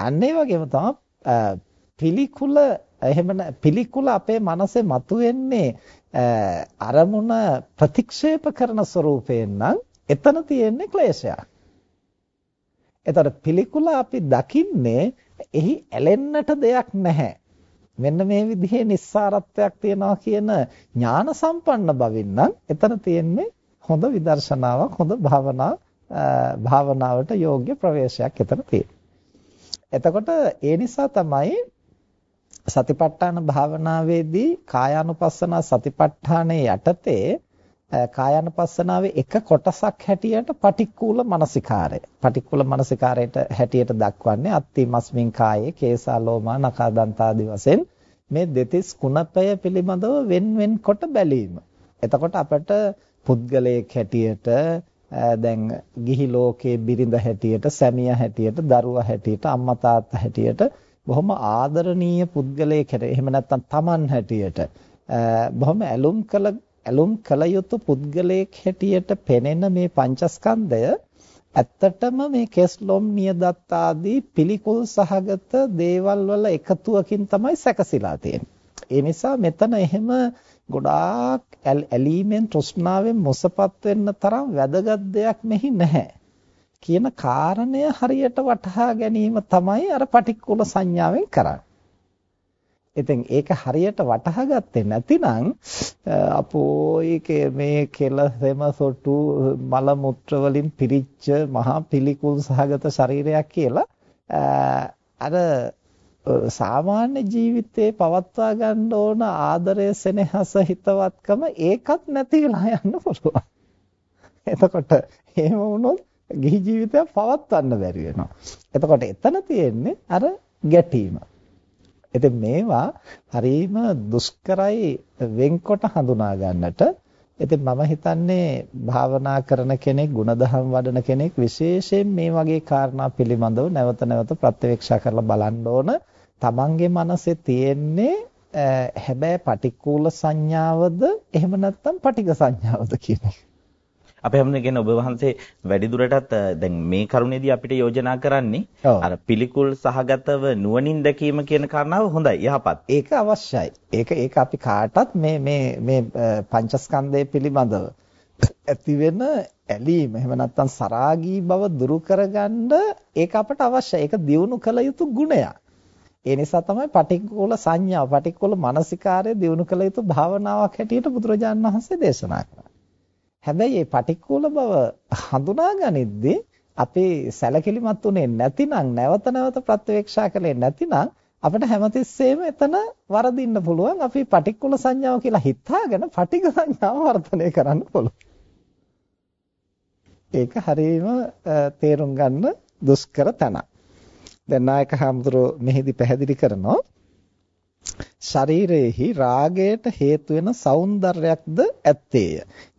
අන්න ඒ වගේම තමයි පිළිකුල එහෙම පිළිකුල අපේ මනසේ මතුවෙන්නේ අරමුණ ප්‍රතික්ෂේප කරන ස්වરૂපයෙන් නම් එතන තියෙන්නේ ක්ලේශයක්. එතකොට පිළිකුල අපි දකින්නේ එහි ඇලෙන්නට දෙයක් නැහැ. මෙන්න මේ විදිහේ නිස්සාරත්වයක් තියනවා කියන ඥාන සම්පන්න බවින් නම් එතන තියෙන්නේ හොඳ විදර්ශනාවක් හොඳ භාවනා භාවනාවට යෝග්‍ය ප්‍රවේශයක් එතන තියෙන්නේ. එතකොට ඒ නිසා තමයි සතිපට්ඨාන භාවනාවේදී කායානුපස්සනා සතිපට්ඨානයේ යටතේ කායानुපස්සනාවේ එක කොටසක් හැටියට පටික්කුල මනසිකාරය. පටික්කුල මනසිකාරයට හැටියට දක්වන්නේ අත්ති මස්මින් කායේ කේසා ලෝමා නඛා දන්තාදි වශයෙන් මේ දෙතිස් කුණපය පිළිබඳව වෙන් වෙන් කොට බැලීම. එතකොට අපට පුද්ගලයෙක් හැටියට දැන් ගිහි ලෝකයේ බිරිඳ හැටියට, සැමියා හැටියට, දරුවා හැටියට, අම්මා තාත්තා හැටියට බොහොම ආදරණීය පුද්ගලයෙක් හැටියට, එහෙම නැත්නම් Taman හැටියට බොහොම ඇලුම් කළ ඇලුම් කළ යුතු පුද්ගලයෙක් හැටියට පෙනෙන මේ පංචස්කන්ධය ඇත්තටම මේ කෙස්ලොම් නියදත් ආදී පිළිකුල් සහගත දේවල් වල එකතුවකින් තමයි සැකසීලා තියෙන්නේ. ඒ නිසා මෙතන එහෙම ගොඩාක් ඇලීමෙන් තෘෂ්ණාවෙන් මොසපත් වෙන්න තරම් වැදගත් දෙයක් මෙහි නැහැ. කියන කාරණය හරියට වටහා ගැනීම තමයි අර පටික්කුල සංඥාවෙන් කරන්නේ. ඉතින් ඒක හරියට වටහා ගත්තේ නැතිනම් අපෝ ඒකේ මේ කෙල සෙම සොටු මල මුත්‍ර වලින් පිරිච්ච මහා පිළිකුල් සහගත ශරීරයක් කියලා අර සාමාන්‍ය ජීවිතේ පවත්වා ගන්න ඕන ආදරය සෙනෙහස හිතවත්කම ඒකත් නැති වෙලා යන්න පුළුවන්. එතකොට එහෙම වුණොත් ගිහි ජීවිතයක් පවත්වන්න බැරි වෙනවා. එතකොට එතන තියෙන්නේ අර ගැටීම. ඉතින් මේවා හරීම දුෂ්කරයි වෙන්කොට හඳුනා ගන්නට. ඉතින් මම හිතන්නේ භාවනා කරන කෙනෙක්, ಗುಣධම් වඩන කෙනෙක් විශේෂයෙන් මේ වගේ කාරණා පිළිබඳව නැවත නැවත ප්‍රත්‍යක්ෂ කරලා බලන්න ඕන. තමන්ගේ මනසේ තියෙන්නේ හැබැයි පටික්කුල සංඥාවද එහෙම නැත්නම් පටික සංඥාවද කියන එක. අපි හැමෝම කියන්නේ ඔබ වහන්සේ වැඩි දුරටත් දැන් මේ කරුණේදී අපිට යෝජනා කරන්නේ අර පිළිකුල් සහගතව නුවණින් දැකීම කියන කාරණාව හොඳයි යහපත්. ඒක අවශ්‍යයි. ඒක ඒක අපි කාටත් මේ මේ මේ පංචස්කන්ධය පිළිබඳව ඇති වෙන ඇලීම එහෙම නැත්නම් සරාගී බව දුරු කරගන්න ඒක අපට අවශ්‍යයි. ඒක දියුණු කළ යුතු ගුණයක්. ඒ නිසා තමයි පටික්කුල සංඥාව, පටික්කුල මානසිකාරය දියුණු කළ යුතු භාවනාවක් හැටියට බුදුරජාණන් වහන්සේ දේශනා කළා. හැබැයි මේ පටික්කුල බව හඳුනාගනිද්දී අපි සැලකිලිමත් උනේ නැතිනම් නැවත නැවත ප්‍රත්‍යවේක්ෂා කළේ නැතිනම් අපිට හැමතිස්සෙම එතන වරදින්න පුළුවන් අපි පටික්කුල සංඥාව කියලා හිතාගෙන පටික සංඥාව වර්ධනය කරන්න පුළුවන්. ඒක හරියම තේරුම් ගන්න දුෂ්කර තැනක්. දැන් නායක හඳුරෝ මෙහිදී පැහැදිලි කරනවා ශරීරයේහි රාගයට හේතු වෙන సౌందర్యයක්ද ඇත්තේය.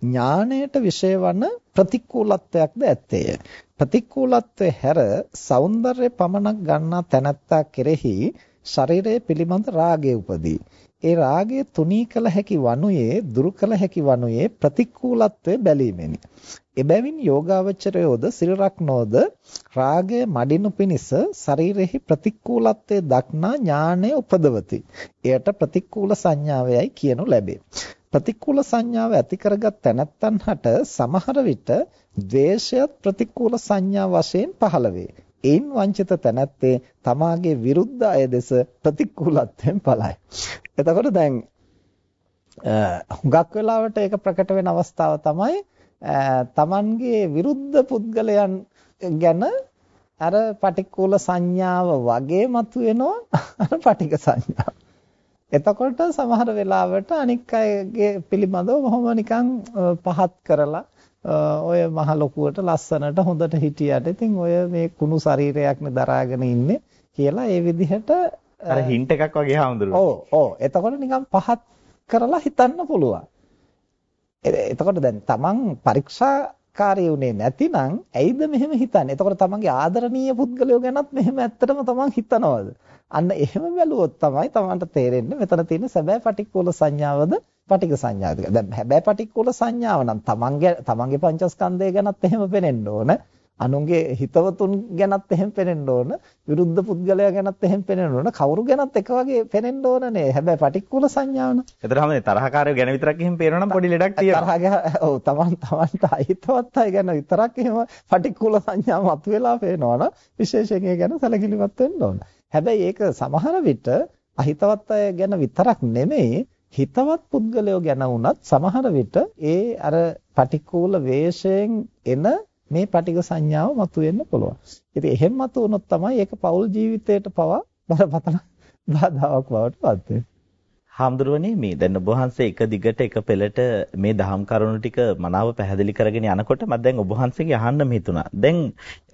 ඥාණයට විශේෂ වන ප්‍රතිකූලත්වයක්ද ඇත්තේය. ප්‍රතිකූලත්වයේ හැර సౌందర్య පමණක් ගන්නා තැනැත්තා කෙරෙහි ශරීරයේ පිළිබඳ රාගය උපදී. ඒ රාගය තුනී කළ හැකි වනුයේ දුරු කළ හැකි වනුයේ ප්‍රතිකූලත්වයේ බැලීමෙනි. එබැවින් යෝගාවචරයෝද සිල් රක්නෝද රාගය මඩිනු පිණිස ශරීරෙහි ප්‍රතිකූලත්වයේ දක්නා ඥානය උපදවති. එයට ප්‍රතිකූල සංඥාවයයි කියනු ලැබේ. ප්‍රතිකූල සංඥාව ඇති කරගත් තැනැත්තන් හට සමහර විට ද්වේෂයත් ප්‍රතිකූල සංඥා වශයෙන් පහළ වේ. එයින් වංචිත තැනැත්තේ තමාගේ විරුද්ධ අය දෙස ප්‍රතිකූලත්වයෙන් පලයි. එතකොට දැන් හුඟක් වෙලාවට ඒක ප්‍රකට වෙන අවස්ථාව තමයි තමන්ගේ විරුද්ධ පුද්ගලයන් ගැන අර පටික්කුල සංඥාව වගේ මතුවෙනවා අර පටික සංඥාව. එතකොට සමහර වෙලාවට අනික් අයගේ පිළිබඳව මොහොම නිකන් පහත් කරලා ඔය මහ ලොකුවට ලස්සනට හොඳට හිටියට ඉතින් ඔය මේ කුණු ශරීරයක්නේ දරාගෙන ඉන්නේ කියලා ඒ විදිහට අර හින්ට් එකක් වගේ හඳුනනවා. ඔව් ඔව් එතකොට නිකන් පහත් කරලා හිතන්න පුළුවන්. එතකොට දැන් තමන් පරීක්ෂාකාරී උනේ නැතිනම් ඇයිද මෙහෙම හිතන්නේ? එතකොට තමන්ගේ ආදරණීය පුද්ගලයෝ ගැනත් මෙහෙම ඇත්තටම තමන් හිතනවද? අන්න එහෙම බැලුවොත් තමයි තමන්ට තේරෙන්නේ මෙතන තියෙන සැබෑ පටික්කුල සංඥාවද පටික සංඥාවද? දැන් හැබැයි පටික්කුල සංඥාව නම් තමන්ගේ තමන්ගේ පංචස්කන්ධය ගැනත් එහෙම පේනෙන්න ඕන. අනුන්ගේ හිතවතුන් ගැනත් එහෙම පේනෙන්න ඕන. විරුද්ධ පුද්ගලයා ගැනත් එහෙම පේනෙන්න ඕන. කවුරු ගැනත් එක වගේ පේනෙන්න ඕනනේ හැබැයි පටික්කුල සංඥාවන එතරම් තරහකාරයෝ ගැන විතරක් එහෙම පේනවා නම් පොඩි ලෙඩක් තියෙනවා. තරහ ඔව් තමන් තමන්ට අහිතවත් අය ගැන විතරක් එහෙම පටික්කුල සංඥාව මතුවලා පේනවනම් විශේෂයෙන් ඒ ගැන සැලකිලිමත් වෙන්න ඕන. හැබැයි ඒක සමහර විට අහිතවත් අය ගැන විතරක් නෙමෙයි හිතවත් පුද්ගලයෝ ගැන වුණත් සමහර විට ඒ අර පටික්කුල වේශයෙන් එන මේ පටිඝ සංඥාව මතුවෙන්න පුළුවන්. ඉතින් එහෙම මතුවුනොත් තමයි ඒක පෞල් ජීවිතයට පවා බරපතල බාධාවක් බවට පත් වෙන්නේ. හාමුදුරුවනේ මේ දැන් ඔබ වහන්සේ එක දිගට එක පෙළට මේ දහම් කරුණු ටික මනාව පැහැදිලි කරගෙන යනකොට මම දැන් ඔබ වහන්සේගේ අහන්නම හිතුණා. දැන්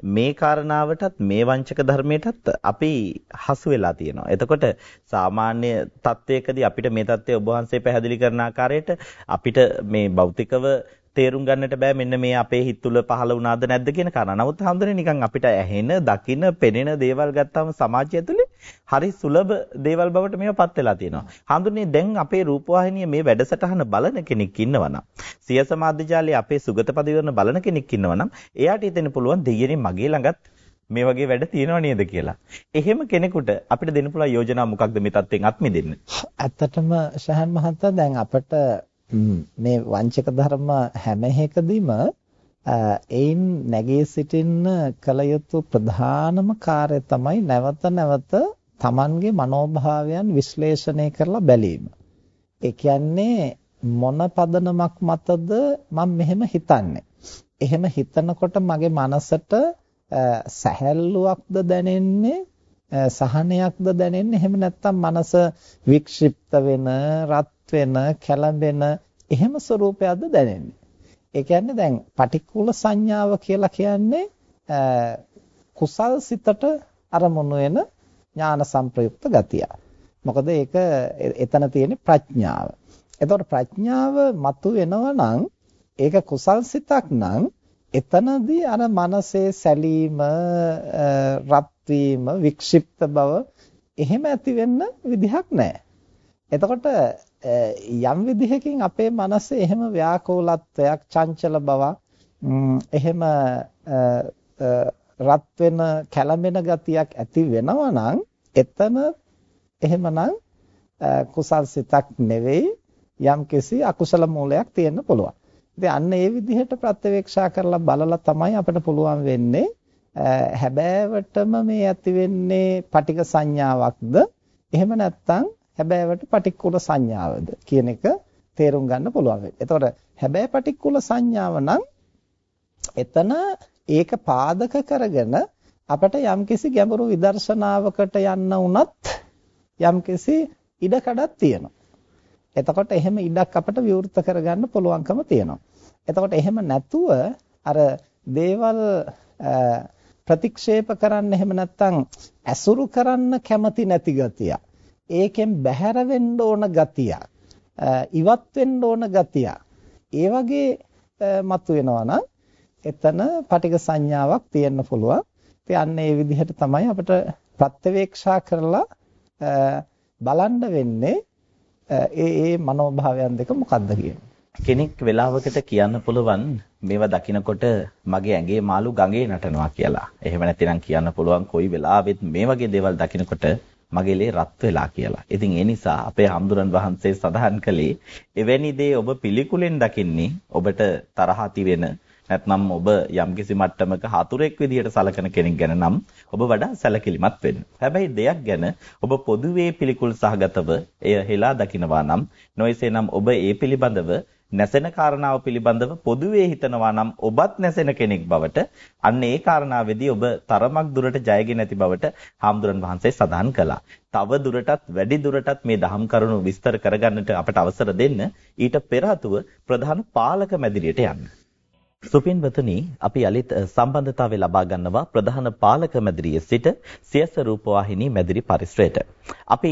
මේ කාරණාවටත් මේ වංචක ධර්මයටත් අපි හසු වෙලා තියෙනවා. එතකොට සාමාන්‍ය තත්වයකදී අපිට මේ தත්ත්වය ඔබ වහන්සේ පැහැදිලි කරන ආකාරයට අපිට මේ භෞතිකව තේරුම් ගන්නට බෑ මෙන්න මේ අපේ හිත තුළ පහළ වුණාද නැද්ද කියන කාරණා. නමුත් හැමදෙන්නේ නිකන් අපිට ඇහෙන, දකින, පෙනෙන දේවල් ගත්තාම සමාජය ඇතුලේ හරි සුලභ දේවල් බවට මේවපත් වෙලා තියෙනවා. හඳුන්නේ දැන් අපේ රූපවාහිනිය මේ වැඩසටහන බලන කෙනෙක් ඉන්නවා නම්, සිය සමාධිජාලයේ අපේ සුගත පදිවරණ බලන කෙනෙක් ඉන්නවා නම්, එයාට හිතෙන්න පුළුවන් දෙයියනේ මගේ ළඟත් මේ වගේ වැඩ තියෙනව නේද කියලා. එහෙම කෙනෙකුට අපිට දෙන්න පුළුවන් යෝජනා මොකක්ද මේ තත්ත්වෙන් අත් මිදෙන්න? ඇත්තටම ශහන් මහත්තයා දැන් අපිට මේ වංචක ධර්ම හැම එකදීම එයින් නැගී සිටින්න කල යුතු ප්‍රධානම කාර්යය තමයි නැවත නැවත Tamanගේ මනෝභාවයන් විශ්ලේෂණය කරලා බැලීම. ඒ කියන්නේ මොන පදනමක් මතද මම මෙහෙම හිතන්නේ. එහෙම හිතනකොට මගේ මනසට සැහැල්ලුවක්ද දැනෙන්නේ සහනයක්ද දැනෙන්නේ එහෙම නැත්නම් මනස වික්ෂිප්ත වෙන රත් වෙන, කැළඹෙන එහෙම ස්වરૂපයක්ද දැනෙන්නේ. ඒ කියන්නේ දැන් පටික්කුල සංඥාව කියලා කියන්නේ කුසල් සිතට අරමුණු වෙන ඥාන සංප්‍රයුක්ත ගතිය. මොකද ඒක එතන තියෙන ප්‍රඥාව. එතකොට ප්‍රඥාව මතු වෙනවා නම් ඒක කුසල් සිතක් නම් එතනදී අර මනසේ සැලීම රත් වීම වික්ෂිප්ත බව එහෙම ඇති වෙන්න විදිහක් නැහැ. එතකොට යම් විදිහකින් අපේ මනසේ එහෙම ව්‍යාකූලත්වයක් චංචල බවක් එහෙම රත් වෙන කැළඹෙන ගතියක් ඇති වෙනවා නම් එතන එහෙමනම් කුසල් සිතක් නෙවෙයි යම්කිසි අකුසල මූලයක් තියෙන්න පුළුවන්. ඉතින් අන්න ඒ විදිහට ප්‍රත්‍යවේක්ෂා කරලා බලලා තමයි අපිට පුළුවන් වෙන්නේ හැබෑවටම මේ ඇති වෙන්නේ පටික සංඥාවක්ද එහෙම නැත්නම් හැබෑවට පටික්කුල සංඥාවද කියන එක තේරුම් ගන්න පුළුවන් වෙයි. එතකොට හැබෑ පටික්කුල සංඥාව නම් එතන ඒක පාදක කරගෙන අපිට යම්කිසි ගැඹුරු විදර්ශනාවකට යන්න උනත් යම්කිසි ඉඩකඩක් තියෙනවා. එතකොට එහෙම ඉඩක් අපිට විවෘත කරගන්න පුළුවන්කම තියෙනවා. එතකොට එහෙම නැතුව අර දේවල් ප්‍රතික්ෂේප කරන්න එහෙම නැත්නම් ඇසුරු කරන්න කැමති නැති ගතිය. ඒකෙන් බැහැර වෙන්න ඕන ගතිය. ඉවත් වෙන්න ඕන ගතිය. ඒ වගේ මතුවෙනවා නම් එතන පටික සංඥාවක් තියෙන්න පුළුවන්. ඉතින් අන්න ඒ විදිහට තමයි අපිට ප්‍රත්‍යවේක්ෂා කරලා බලන්න වෙන්නේ ඒ ඒ මනෝභාවයන් දෙක මොකක්ද කෙනෙක් වෙලාවකට කියන්න පුළුවන් මේවා දකිනකොට මගේ ඇඟේ මාළු ගඟේ නටනවා කියලා. එහෙම නැතිනම් කියන්න පුළුවන් කොයි වෙලාවෙත් මේ වගේ දේවල් දකිනකොට මගේ ලේ රත් වෙලා කියලා. ඉතින් ඒ නිසා අපේ හම්දුරන් වහන්සේ සඳහන් කළේ එවැනි දේ ඔබ පිළිකුලෙන් දකින්නේ ඔබට තරහ වෙන නැත්නම් ඔබ යම්කිසි මට්ටමක හතුරෙක් විදියට සලකන කෙනෙක් ගැන නම් ඔබ වඩා සැලකිලිමත් වෙන්න. හැබැයි දෙයක් ගැන ඔබ පොදුවේ පිළිකුල් සහගතව එය හෙලා දකිනවා නම් නොයසේනම් ඔබ ඒ පිළිබඳව නැසෙන කාරණාව පිළිබඳව පොදුවේ හිතනවා නම් ඔබත් නැසෙන කෙනෙක් බවට අන්න ඒ කාරණාවේදී ඔබ තරමක් දුරට ජයගෙන ඇති බවට හාමුදුරන් වහන්සේ සඳහන් කළා. තව දුරටත් වැඩි දුරටත් මේ දහම් කරුණු විස්තර කරගන්නට අපට අවසර දෙන්න ඊට පෙර ප්‍රධාන පාලක මැදිරියට යන්න. සුපින්වතුනි අපි යලිත් සම්බන්ධතාවය ලබා ගන්නවා ප්‍රධාන පාලක මැදිරියේ සිට සියස රූපවාහිනී මැදිරි පරිශ්‍රයට. අපි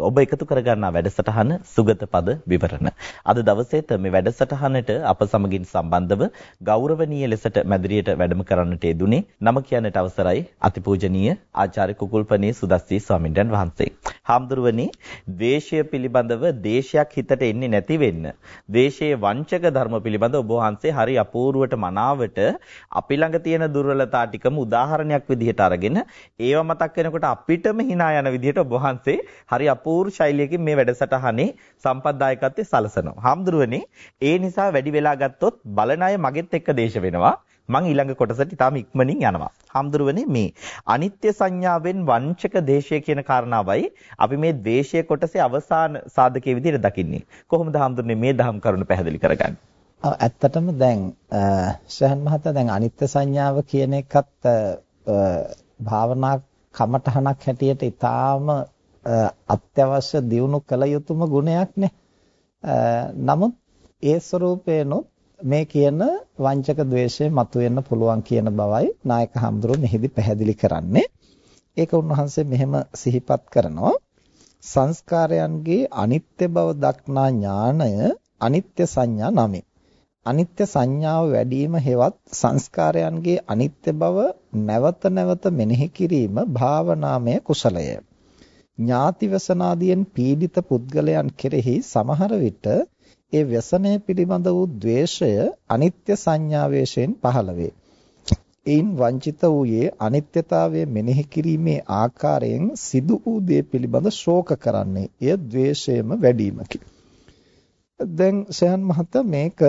ඔබ එකතු කරගන්නා වැඩසටහන සුගත පද විවරණ. අද දවසේත් මේ වැඩසටහනට අප සමගින් සම්බන්ධව ගෞරවනීය ලෙසට මැදිරියට වැඩම කරන්නට යෙදුනේ නම කියන්නට අවසරයි අතිපූජනීය ආචාර්ය කුකුල්පනේ සුදස්සී ස්වාමින්වයන් වහන්සේ. හාමුදුරුවනි, ද්වේෂය පිළිබඳව දේශයක් හිතට එන්නේ නැති වෙන්න, ද්වේෂයේ වංචක ධර්ම පිළිබඳව ඔබ වහන්සේ හරි අපූර්ව දුරට මනාවට අපි ළඟ තියෙන දුර්වලතා ටිකම උදාහරණයක් විදිහට අරගෙන ඒව මතක් වෙනකොට අපිටම hina යන විදිහට ඔබ වහන්සේ හරි අපූර්ව ශෛලියකින් මේ වැඩසටහනේ සම්පත්දායකත්වයේ සලසනවා. හාමුදුරුවනේ ඒ නිසා වැඩි වෙලා ගත්තොත් බලන අය මගෙත් එක්ක දේශ වෙනවා. මං ඊළඟ කොටසට ඊටාම ඉක්මනින් යනවා. හාමුදුරුවනේ මේ අනිත්‍ය සංඥාවෙන් වංචක දේශය කියන කාරණාවයි අපි මේ ද්වේෂය කොටසේ අවසාන සාධකයේ විදිහට දකින්නේ. කොහොමද හාමුදුරනේ මේ දහම් කරුණ පැහැදිලි කරගන්නේ? ඇත්තටම දැන් ශහන් මහතා දැන් අනිත්‍ය සංඥාව කියන එකත් භාවනා කමඨහනක් හැටියට ඊටාම අත්‍යවශ්‍ය දියුණු කළ යුතුම ගුණයක් නේ. නමුත් ඒ ස්වરૂපේනොත් මේ කියන වංචක द्वේෂය මතුවෙන්න පුළුවන් කියන බවයි නායක හඳුරු මෙහිදී පැහැදිලි කරන්නේ. ඒක උන්වහන්සේ මෙහෙම සිහිපත් කරනවා. සංස්කාරයන්ගේ අනිත්‍ය බව දක්නා ඥාණය අනිත්‍ය සංඥා නමයි. අනිත්‍ය සංඥාව වැඩිම හේවත් සංස්කාරයන්ගේ අනිත්‍ය බව නැවත නැවත මෙනෙහි කිරීම භාවනාමය කුසලය. ඥාති වසනාදීන් පීඩිත පුද්ගලයන් කෙරෙහි සමහර විට ඒ වසනය පිළිබඳ වූ द्वේෂය අනිත්‍ය සංඥාවේෂයෙන් පහළ වේ. එයින් වංචිත වූයේ අනිත්‍යතාවය මෙනෙහි කිරීමේ ආකාරයෙන් සිදු වූ දේ පිළිබඳ ශෝක කරන්නේ. එය द्वේෂයේම වැඩිමකි. දැන් සයන් මහතා මේක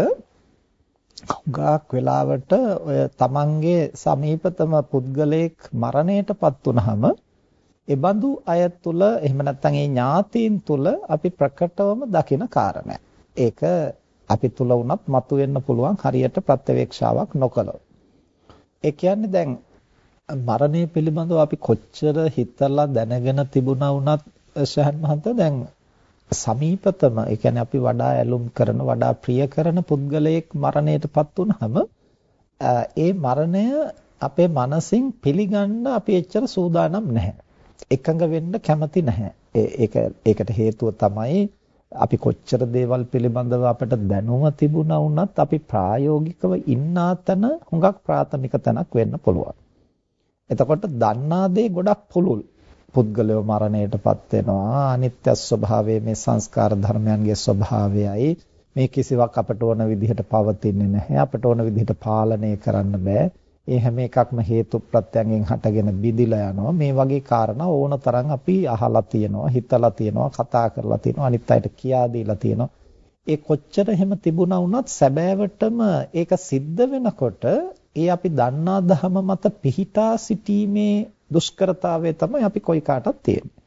ගාක් වෙලාවට ඔය තමන්ගේ සමීපතම පුද්ගලයෙක් මරණයටපත් වුනහම ඒ බඳු අය තුල එහෙම නැත්නම් ඒ ඥාතීන් තුල අපි ප්‍රකටවම දකින කාරණයක්. ඒක අපි තුල වුණත් මතුවෙන්න පුළුවන් හරියට ප්‍රත්‍යවේක්ෂාවක් නොකළොත්. ඒ කියන්නේ දැන් මරණය පිළිබඳව අපි කොච්චර හිතලා දැනගෙන තිබුණා වුණත් ශහන් මහත්තයා දැන් සමීපතම ඒ කියන්නේ අපි වඩා ඇලුම් කරන වඩා ප්‍රිය කරන පුද්ගලයෙක් මරණයටපත් වුනහම ඒ මරණය අපේ මනසින් පිළිගන්න අපි එච්චර සූදානම් නැහැ. එකඟ වෙන්න කැමති නැහැ. ඒක ඒකට හේතුව තමයි අපි කොච්චර දේවල් පිළිබඳව අපට දැනුම තිබුණා වුණත් අපි ප්‍රායෝගිකව ඉන්නා තැන හුඟක් ප්‍රාථමික තැනක් වෙන්න පුළුවන්. එතකොට දන්නා දේ ගොඩක් පුළුල්. පුද්ගලයෝ මරණයටපත් වෙනවා. අනිත්‍ය ස්වභාවයේ මේ සංස්කාර ධර්මයන්ගේ ස්වභාවයයි. මේ කිසිවක් අපට ඕන විදිහට පවතින්නේ නැහැ. අපට ඕන විදිහට පාලනය කරන්න බෑ. ඒ හැම එකක්ම හේතු ප්‍රත්‍යයෙන් හටගෙන බිඳිලා යනවා. මේ වගේ කාරණා ඕන තරම් අපි අහලා තියෙනවා හිතලා තියෙනවා කතා කරලා තියෙනවා අනිත් අයට කියා දීලා තියෙනවා. ඒ කොච්චර එහෙම තිබුණා වුණත් සැබෑවටම ඒක සිද්ධ වෙනකොට ඒ අපි දන්නා ධම මත පිහිටා සිටීමේ දුෂ්කරතාවය තමයි අපි කොයි කාටත් තියෙන්නේ.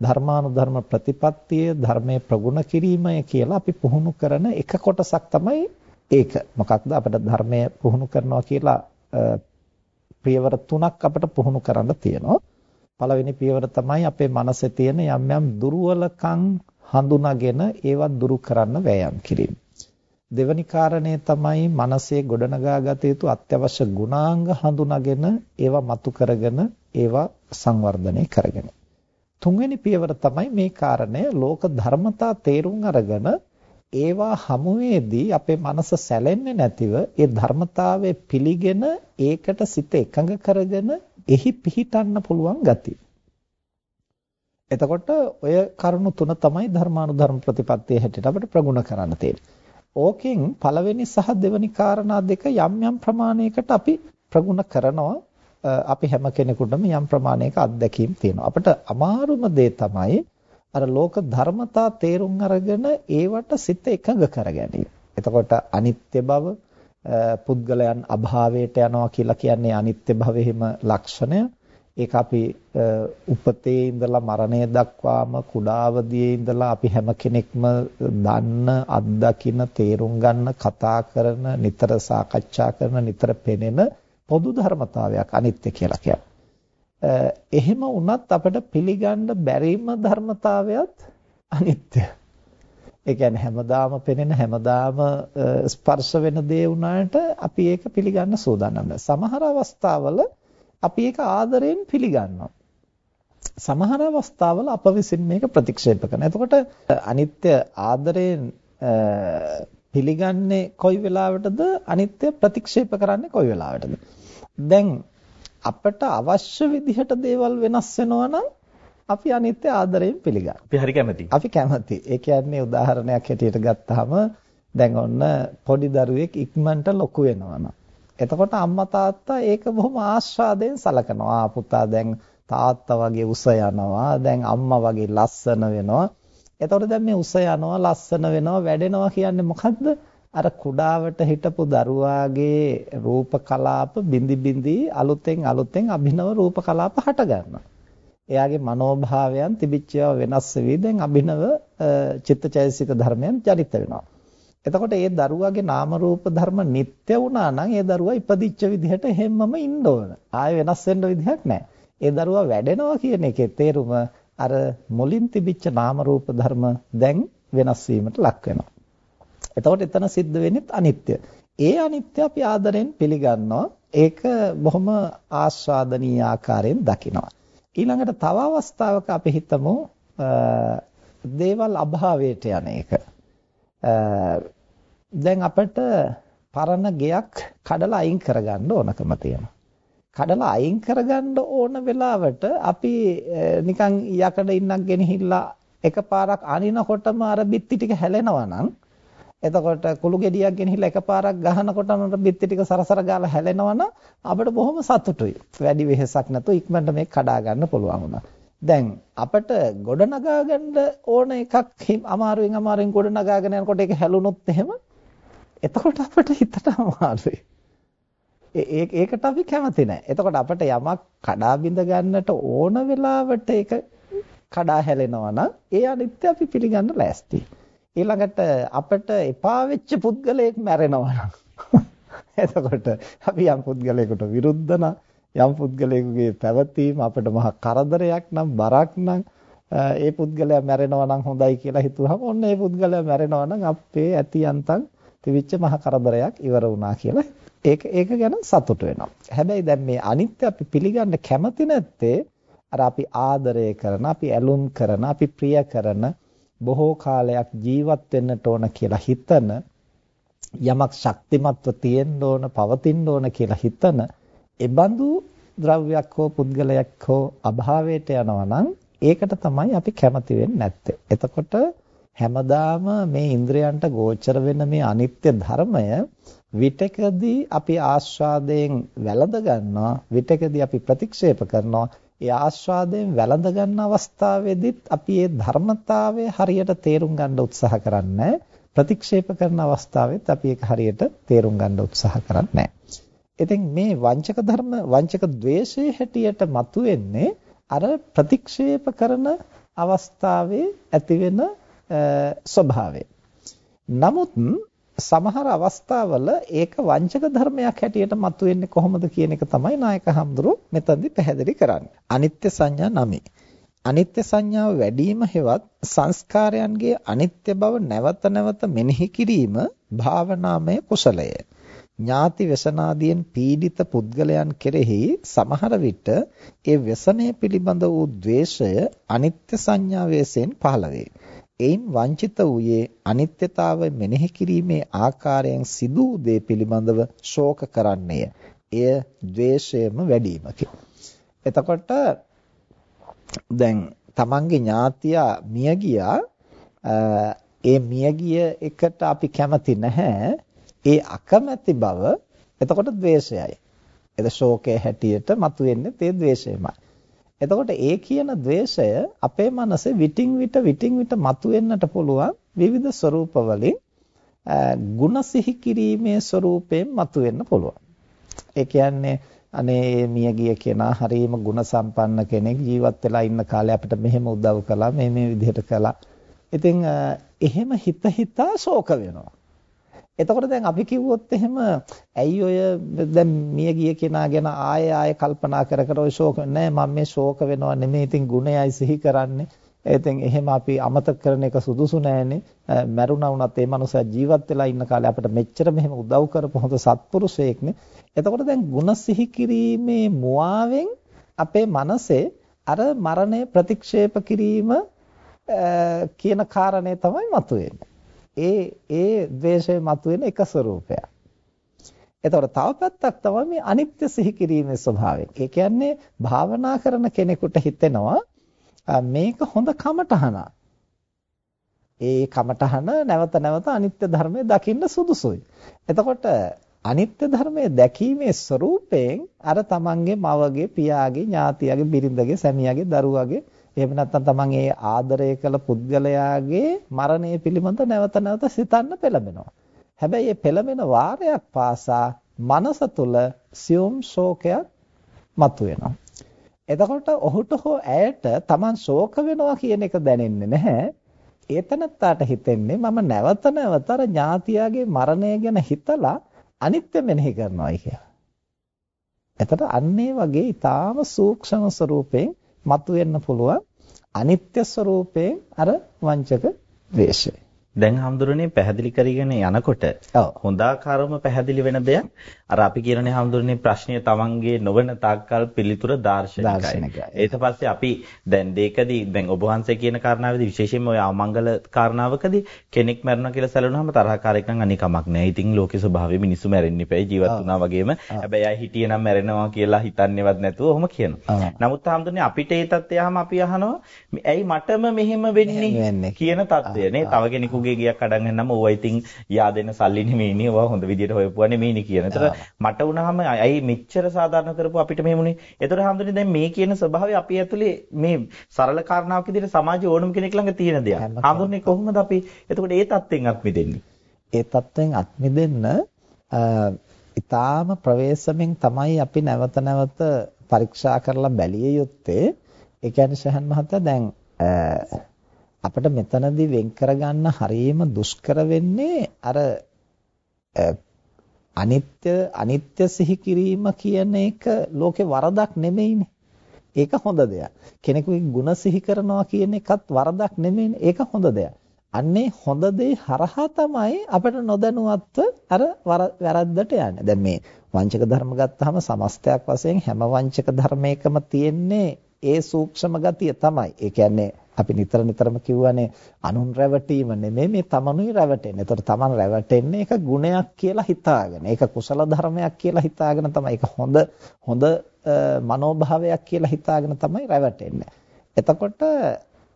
ධර්මානුධර්ම ප්‍රතිපත්තිය ධර්මයේ ප්‍රගුණ කිරීමය කියලා අපි පුහුණු කරන එක කොටසක් තමයි ඒක. මොකක්ද අපිට ධර්මයේ පුහුණු කරනවා කියලා පියවර තුනක් අපිට පුහුණු කරන්න තියෙනවා. පළවෙනි පියවර තමයි අපේ මනසේ තියෙන යම් යම් දුර්වලකම් හඳුනාගෙන ඒවා දුරු කරන්න වෑයම් කිරීම. දෙවැනි කාරණේ තමයි මනසේ ගොඩනගා ගත යුතු අත්‍යවශ්‍ය ගුණාංග හඳුනාගෙන ඒවා මතු කරගෙන ඒවා සංවර්ධනය කරගෙන. තුන්වෙනි පියවර තමයි මේ කාරණය ලෝක ධර්මතා තේරුම් අරගෙන ඒවා හමුවේදී අපේ මනස සැලෙන්නේ නැතිව ඒ ධර්මතාවය පිළිගෙන ඒකට සිත එකඟ කරගෙන එහි පිහිටන්න පුළුවන් ගතිය. එතකොට ඔය කරුණු තුන තමයි ධර්මානුධර්ම ප්‍රතිපත්තිය හැටියට අපිට ප්‍රගුණ කරන්න තියෙන්නේ. ඕකෙන් පළවෙනි සහ දෙවෙනි කාරණා දෙක යම් යම් ප්‍රමාණයකට අපි ප්‍රගුණ කරනවා අපි හැම කෙනෙකුටම යම් ප්‍රමාණයක අත්දැකීම් තියෙනවා. අපිට අමාරුම දේ තමයි අර ලෝක ධර්මතා තේරුම් අරගෙන ඒවට සිත එකඟ කර ගැනීම. එතකොට අනිත්‍ය බව පුද්ගලයන් අභාවයට යනවා කියලා කියන්නේ අනිත්‍ය භවෙහිම ලක්ෂණය. ඒක අපි උපතේ ඉඳලා මරණය දක්වාම කුඩාවදියේ ඉඳලා අපි හැම කෙනෙක්ම දන්න, අත්දකින, තේරුම් ගන්න, කතා කරන, නිතර සාකච්ඡා කරන, නිතර පෙනෙන පොදු ධර්මතාවයක් අනිත්‍ය කියලා කියන්නේ. එහෙම වුණත් අපිට පිළිගන්න බැරිම ධර්මතාවයත් අනිත්‍යයි. ඒ කියන්නේ හැමදාම පෙනෙන හැමදාම ස්පර්ශ වෙන දේ වුණාට අපි ඒක පිළිගන්න සූදානම් නැහැ. සමහර අවස්ථාවල අපි ඒක ආදරයෙන් පිළිගන්නවා. සමහර අවස්ථාවල අප විසින් මේක ප්‍රතික්ෂේප කරනවා. එතකොට අනිත්‍ය ආදරයෙන් පිළිගන්නේ කොයි වෙලාවටද අනිත්‍ය ප්‍රතික්ෂේප කරන්නේ කොයි වෙලාවටද? දැන් අපට අවශ්‍ය විදිහට දේවල් වෙනස් වෙනවා නම් අපි අනිත්‍ය ආදරයෙන් පිළිගන්නවා. අපි හරි කැමතියි. අපි කැමතියි. ඒ කියන්නේ උදාහරණයක් හැටියට ගත්තාම දැන් ඔන්න පොඩි දරුවෙක් ඉක්මනට ලොකු වෙනවා එතකොට අම්මා තාත්තා ඒක බොහොම ආස්වාදයෙන් සලකනවා. පුතා දැන් තාත්තා වගේ උස යනවා. දැන් අම්මා වගේ ලස්සන වෙනවා. එතකොට දැන් මේ උස යනවා, ලස්සන වෙනවා, වැඩෙනවා කියන්නේ මොකද්ද? අර කුඩාවට හිටපු දරුවාගේ රූප කලාප බිඳි බිඳි අලුතෙන් අලුතෙන් අභිනව රූප කලාප හට ගන්නවා. එයාගේ මනෝභාවයන් තිබිච්චව වෙනස් වෙවි දැන් අභිනව චිත්තචෛසික ධර්මයන් ජනිත වෙනවා. එතකොට ඒ දරුවාගේ නාම රූප ධර්ම නিত্য වුණා නම් ඒ දරුවා ඉපදිච්ච විදිහට හැමම ඉන්න ඕන. ආයෙ වෙනස් වෙන්න විදිහක් නැහැ. ඒ දරුවා වැඩෙනවා කියන එකේ තේරුම අර මුලින් තිබිච්ච නාම රූප ධර්ම දැන් වෙනස් වීමට ලක් වෙනවා. එතකොට එතන සිද්ධ වෙන්නේ අනිත්‍ය. ඒ අනිත්‍ය අපි ආදරෙන් පිළිගන්නවා. ඒක බොහොම ආස්වාදනීය ආකාරයෙන් දකිනවා. ඊළඟට තව අවස්ථාවක අපි හිතමු දේවල් අභාවයට යන එක. දැන් අපිට පරණ ගෙයක් කඩලා අයින් කරගන්න ඕනකම තියෙනවා. කඩලා අයින් කරගන්න ඕන වෙලාවට අපි නිකන් යකඩ ඉන්නක් ගෙනහිල්ලා එකපාරක් අනිනකොටම අර බිත්ති ටික හැලෙනවා නම් එතකොට කුළු ගෙඩියක් ගෙනහිලා එකපාරක් ගහනකොටම බිත්ති ටික සරසර ගාලා හැලෙනවනම් අපිට බොහොම සතුටුයි. වැඩි වෙහෙසක් නැතුව ඉක්මනට මේක කඩා ගන්න පුළුවන් වුණා. දැන් අපිට ගොඩ නගා ගන්න ඕන එකක් අමාරුවෙන් අමාරුවෙන් ගොඩ නගාගෙන යනකොට ඒක හැලුනොත් එහෙම එතකොට අපිට හිතට අමාරුයි. ඒකට අපි කැමති නැහැ. එතකොට අපිට යමක් කඩා බිඳ ගන්නට ඕන වෙලාවට ඒක කඩා හැලෙනවා නම් ඒ අනිත්‍ය අපි පිළිගන්න ලෑස්තියි. ඊළඟට අපිට එපා වෙච්ච පුද්ගලයෙක් මැරෙනවා එතකොට අපි යම් පුද්ගලයෙකුට විරුද්ධ යම් පුද්ගලයෙකුගේ පැවතීම අපිට මහ කරදරයක් නම් බරක් නම් ඒ පුද්ගලයා මැරෙනවා නම් හොඳයි කියලා හිතුවහම ඔන්න ඒ පුද්ගලයා මැරෙනවා නම් අපේ ඇති යන්තම් තිවිච්ච මහ කරදරයක් ඉවර වුණා කියලා ඒක ඒක ගැන සතුට වෙනවා. හැබැයි දැන් මේ අනිත්‍ය අපි පිළිගන්න කැමති නැත්තේ අර අපි ආදරය කරන, අපි ඇලුම් කරන, අපි ප්‍රිය කරන බොහෝ කාලයක් ජීවත් වෙන්නට ඕන කියලා හිතන යමක් ශක්තිමත්ව තියෙන්න ඕන පවතින්න ඕන කියලා හිතන එබඳු ද්‍රව්‍යයක් හෝ පුද්ගලයක් හෝ අභාවයට යනවා නම් ඒකට තමයි අපි කැමති වෙන්නේ නැත්තේ. එතකොට හැමදාම මේ ඉන්ද්‍රයන්ට ගෝචර වෙන මේ අනිත්‍ය ධර්මය විතකදී අපි ආස්වාදයෙන් වැළඳ ගන්නවා විතකදී අපි ප්‍රතික්ෂේප කරනවා. ඒ ආස්වාදයෙන් වැළඳ ගන්න අවස්ථාවේදීත් අපි ඒ ධර්මතාවය හරියට තේරුම් ගන්න උත්සාහ කරන්නේ ප්‍රතික්ෂේප කරන අවස්ථාවෙත් අපි ඒක හරියට තේරුම් ගන්න උත්සාහ කරන්නේ ඉතින් මේ වංචක ධර්ම වංචක द्वේෂයේ හැටියට මතුවෙන්නේ අර ප්‍රතික්ෂේප කරන අවස්ථාවේ ඇතිවෙන ස්වභාවය. නමුත් සමහර අවස්ථාවල ඒක වංචක ධර්මයක් හැටියට මතුවෙන්නේ කොහොමද කියන එක තමයි නායක හඳුරු මෙතනදි පැහැදිලි කරන්නේ. අනිත්‍ය සංඥා නමේ. අනිත්‍ය සංඥාව වැඩිම හෙවත් සංස්කාරයන්ගේ අනිත්‍ය බව නැවත නැවත මෙනෙහි කිරීම භාවනාමය කුසලය. ඥාති වසනාදියෙන් පීඩිත පුද්ගලයන් කෙරෙහි සමහර විට ඒ වසනය පිළිබඳ වූ द्वේෂය අනිත්‍ය සංඥාවයෙන් පහළ වේ. එයින් වංචිත වූයේ අනිත්‍යතාවය මෙනෙහි කිරීමේ ආකාරයෙන් සිදු වූ දේ පිළිබඳව ශෝක කරන්නේය. එය ද්වේෂයම වැඩිමකි. එතකොට දැන් තමන්ගේ ඥාතියා මිය ගියා ඒ මියගිය එකට අපි කැමති නැහැ. ඒ අකමැති බව එතකොට द्वේෂයයි. එද ශෝකයේ හැටියට මතුවෙන්නේ තේ द्वේෂයමයි. එතකොට ඒ කියන द्वේෂය අපේ මනසේ විටින් විට විටින් විට මතුවෙන්නට පුළුවන් විවිධ ස්වરૂපවලින් ಗುಣ සිහි කිරීමේ ස්වરૂපයෙන් මතුවෙන්න පුළුවන්. ඒ කියන්නේ අනේ මියගිය කෙනා හරීම ಗುಣ සම්පන්න කෙනෙක් ජීවත් වෙලා ඉන්න කාලේ අපිට මෙහෙම උදව් කළා මේ මේ විදිහට කළා. ඉතින් එහෙම හිත හිතා ශෝක වෙනවා. එතකොට දැන් අපි කිව්වොත් එහෙම ඇයි ඔය දැන් මිය ගිය කෙනා ගැන ආයෙ ආයෙ කල්පනා කර කර ඔය ශෝක නෑ මම මේ ශෝක වෙනවා නෙමෙයි ඉතින් ගුණයයි සිහි කරන්නේ ඉතින් එහෙම අපි අමතක කරන එක සුදුසු නෑනේ. මැරුණා වුණත් ඒ මනුස්සයා ජීවත් වෙලා ඉන්න කාලේ අපිට මෙච්චර මෙහෙම උදව් කරපු හොඳ සත්පුරුෂයෙක්නේ. එතකොට දැන් ಗುಣ සිහි කිරීමේ මුවාවෙන් අපේ මනසේ අර මරණය ප්‍රතික්ෂේප කිරීම කියන කාරණේ තමයි මතුවෙන්නේ. ඒ ඒ ද්වේෂය මතුවෙන එක ස්වરૂපයක්. එතකොට තව පැත්තක් තමයි මේ අනිත්‍ය සිහි කිරීමේ ස්වභාවය. ඒ කියන්නේ භාවනා කරන කෙනෙකුට හිතෙනවා මේක හොඳ කමටහනක්. ඒ කමටහන නැවත නැවත අනිත්‍ය ධර්මයේ දකින්න සුදුසුයි. එතකොට අනිත්‍ය ධර්මයේ දැකීමේ ස්වરૂපයෙන් අර තමන්ගේ මවගේ පියාගේ ඥාතියාගේ බිරිඳගේ සැමියාගේ දරුවාගේ එහෙම නැත්නම් තමන් ඒ ආදරය කළ පුද්ගලයාගේ මරණය පිළිබඳ නැවත නැවත සිතන්න පෙළඹෙනවා. හැබැයි මේ පෙළඹෙන වාරයක් පාසා මනස තුල සියුම් ශෝකයක් මතුවෙනවා. එතකොට ඔහුට හෝ ඇයට Taman ශෝක වෙනවා කියන එක දැනෙන්නේ නැහැ. ඒතනත්තාට හිතෙන්නේ මම නැවත නැවත අර ඥාතියාගේ මරණය ගැන හිතලා අනිත්‍ය මෙනෙහි කරනවායි කියලා. එතකොට අන්නේ වගේ ඊටාම සූක්ෂම ස්වරූපයෙන් මතුවෙන්න පුළුවන් අනිත්‍ය ස්වરૂපයෙන් අර වංචක ද්වේෂය. දැන් හඳුරන්නේ පැහැදිලි කරගෙන යනකොට හොඳාකාරවම පැහැදිලි වෙන දෙයක් අර අපි කියනනේ හඳුරන්නේ ප්‍රශ්නය තමන්ගේ නොවන තාක්කල් පිළිතුර දාර්ශනිකයි. ඊට පස්සේ අපි දැන් දෙකදී දැන් ඔබ වහන්සේ කියන කාරණාවේදී විශේෂයෙන්ම ඔය අමංගල කාරණාවකදී කෙනෙක් මැරුණා කියලා සැලුනහම තරහකාරයෙක් නම් අනිකමක් නෑ. ඉතින් ලෝකේ ස්වභාවය මිනිස්සු මැරෙන්න ඉපැයි ජීවත් වුණා වගේම හැබැයි අය හිටියේ නම් මැරෙනවා කියලා හිතන්නේවත් නැතුව ඔහොම කියනවා. නමුත් හඳුරන්නේ අපිට ඒ තත්ත්වයම අපි අහනවා ඇයි මටම මෙහෙම වෙන්නේ කියන තත්ත්වය නේ. තව කෙනෙකුගේ ගියක් අඩන් ගන්නම ඕවා ඉතින් yaadෙන සල්ලි නෙමෙයිනේ. ඕවා හොඳ විදියට හොයපුවා නෙමෙයිනේ කියන. ඒතර මට වුණාම ඇයි මෙච්චර සාධාරණ කරපු අපිට මෙහෙමුනේ. ඒතර හැමදෙන්නේ දැන් මේ කියන ස්වභාවය අපි ඇතුලේ මේ සරල කාරණාවක් විදිහට සමාජයේ ඕනම කෙනෙක් ළඟ තියෙන දෙයක්. හැමදෙන්නේ කොහොමද අපි එතකොට ඒ தත්වෙන් අත් මිදෙන්නේ? ඒ தත්වෙන් අත් මිදෙන්න ඊටාම ප්‍රවේශමෙන් තමයි අපි නැවත නැවත පරීක්ෂා කරලා බැලිය යුත්තේ. ඒ කියන්නේ ශහන් මහත්තයා දැන් අපිට මෙතනදී වෙන් කරගන්න හරියම දුෂ්කර වෙන්නේ අර අනිත්‍ය අනිත්‍ය සිහි කිරීම කියන එක ලෝකේ වරදක් නෙමෙයිනේ. ඒක හොඳ දෙයක්. කෙනෙකුගේ ಗುಣ සිහි කරනවා කියන එකත් වරදක් නෙමෙයිනේ. ඒක හොඳ දෙයක්. අන්නේ හොඳ දේ හරහා තමයි අපිට නොදැනුවත්ව අර වැරද්දට යන්නේ. දැන් මේ වංචක ධර්ම ගත්තාම සමස්තයක් වශයෙන් හැම වංචක ධර්මයකම තියෙන්නේ ඒ සූක්ෂම ගතිය තමයි. ඒ කියන්නේ අපි නිතර නිතරම කියවනේ අනුන් රැවටීම නෙමෙයි මේ තමනුයි රැවටෙන්නේ. ඒතකොට තමන් රැවටෙන්නේ ඒක ගුණයක් කියලා හිතාගෙන. ඒක කුසල ධර්මයක් කියලා හිතාගෙන තමයි ඒක හොඳ හොඳ මනෝභාවයක් කියලා හිතාගෙන තමයි රැවටෙන්නේ. එතකොට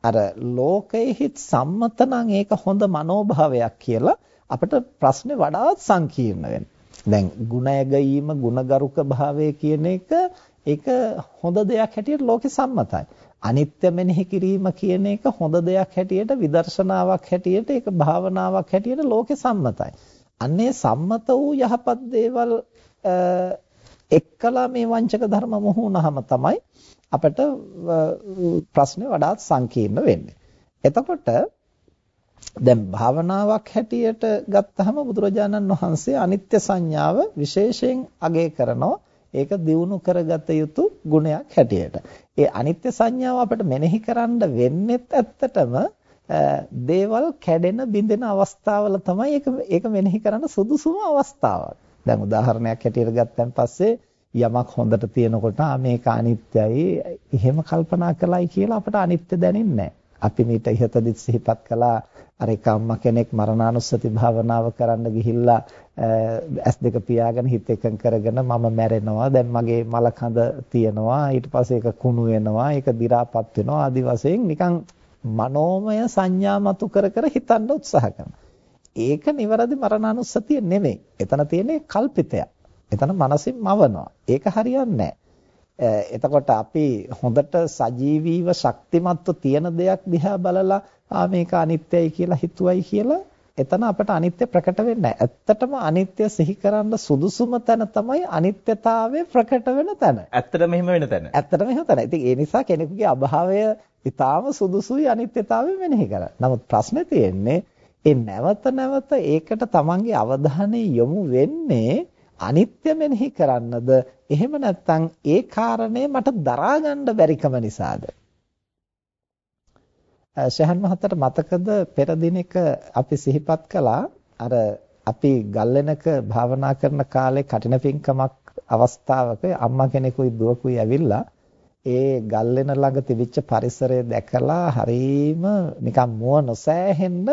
අර ලෝකෙහි සම්මත නම් ඒක හොඳ මනෝභාවයක් කියලා අපිට ප්‍රශ්නේ වඩාත් සංකීර්ණ වෙනවා. දැන් ගුණයගීම ගුණගරුක භාවය කියන එක ඒක හොඳ දෙයක් හැටියට ලෝකෙ සම්මතයි. අනිත්‍ය මෙනෙහි කිරීම කියන එක හොඳ දෙයක් හැටියට විදර්ශනාවක් හැටියට ඒක භාවනාවක් හැටියට ලෝකේ සම්මතයි. අන්නේ සම්මත වූ යහපත් දේවල් එක්කලා මේ වංචක ධර්ම මොහුනහම තමයි අපිට ප්‍රශ්නේ වඩාත් සංකීර්ණ වෙන්නේ. එතකොට දැන් භාවනාවක් හැටියට ගත්තහම බුදුරජාණන් වහන්සේ අනිත්‍ය සංඥාව විශේෂයෙන් අගය කරනවා. ඒක දියුණු කරගත යුතු ගුණයක් හැටියට. ඒ අනිත්‍ය සංඥාව අපිට මෙනෙහි කරන්න වෙන්නේත් ඇත්තටම දේවල් කැඩෙන බිඳෙන අවස්ථාවල තමයි ඒක ඒක මෙනෙහි කරන්න සුදුසුම අවස්ථාවක්. දැන් උදාහරණයක් හැටියට ගත්තන් පස්සේ යමක් හොඳට තියෙනකොට මේක අනිත්‍යයි එහෙම කල්පනා කළයි කියලා අපට අනිත්‍ය දැනෙන්නේ අපි මීට ඉහතදී සිහිපත් කළා අර එක අම්මා කෙනෙක් මරණානුස්සති භාවනාව කරන්න ගිහිල්ලා ඇස් දෙක පියාගෙන හිත එකඟ කරගෙන මම මැරෙනවා දැන් මගේ මල කඳ තියෙනවා ඊට පස්සේ ඒක කුණු වෙනවා ඒක දි รา පත් වෙනවා ආදි වශයෙන් නිකන් මනෝමය සංඥා මතු කර කර හිතන්න උත්සාහ කරනවා. ඒක නිවැරදි මරණානුස්සතිය නෙමෙයි. එතන තියෙන්නේ කල්පිතයක්. එතන මනසින් මවනවා. ඒක හරියන්නේ එතකොට අපි හොඳට සජීවීව ශක්තිමත්ව තියෙන දෙයක් දිහා බලලා ආ මේක අනිත්‍යයි කියලා හිතුවයි කියලා එතන අපට අනිත්‍ය ප්‍රකට වෙන්නේ ඇත්තටම අනිත්‍ය සිහි කරන්න සුදුසුම තැන තමයි අනිත්‍යතාවය ප්‍රකට වෙන තැන. ඇත්තටම එහෙම වෙන තැන. ඇත්තටම එහෙම තැන. ඉතින් ඒ නිසා කෙනෙකුගේ අභාවය ඊටාම සුදුසුයි අනිත්‍යතාවය මෙනෙහි කරන්න. නමුත් ප්‍රශ්නේ තියෙන්නේ ඒ නැවත නැවත ඒකට තමන්ගේ අවධානය යොමු වෙන්නේ අනිත්‍ය මෙනෙහි කරන්නද? එහෙම නැත්නම් ඒ කාරණේ මට දරා ගන්න බැරිකම නිසාද? ශහන් මහත්තයට මතකද පෙර දිනක අපි සිහිපත් කළා? අර අපි ගල්ලෙනක භාවනා කරන කාලේ කටින පිංකමක් අවස්ථාවක අම්මා කෙනෙකුයි දුවකුයි ඇවිල්ලා ඒ ගල්ලෙන ළඟ තිබිච්ච පරිසරය දැකලා හරීම නිකන් මුව නොසෑහෙන්න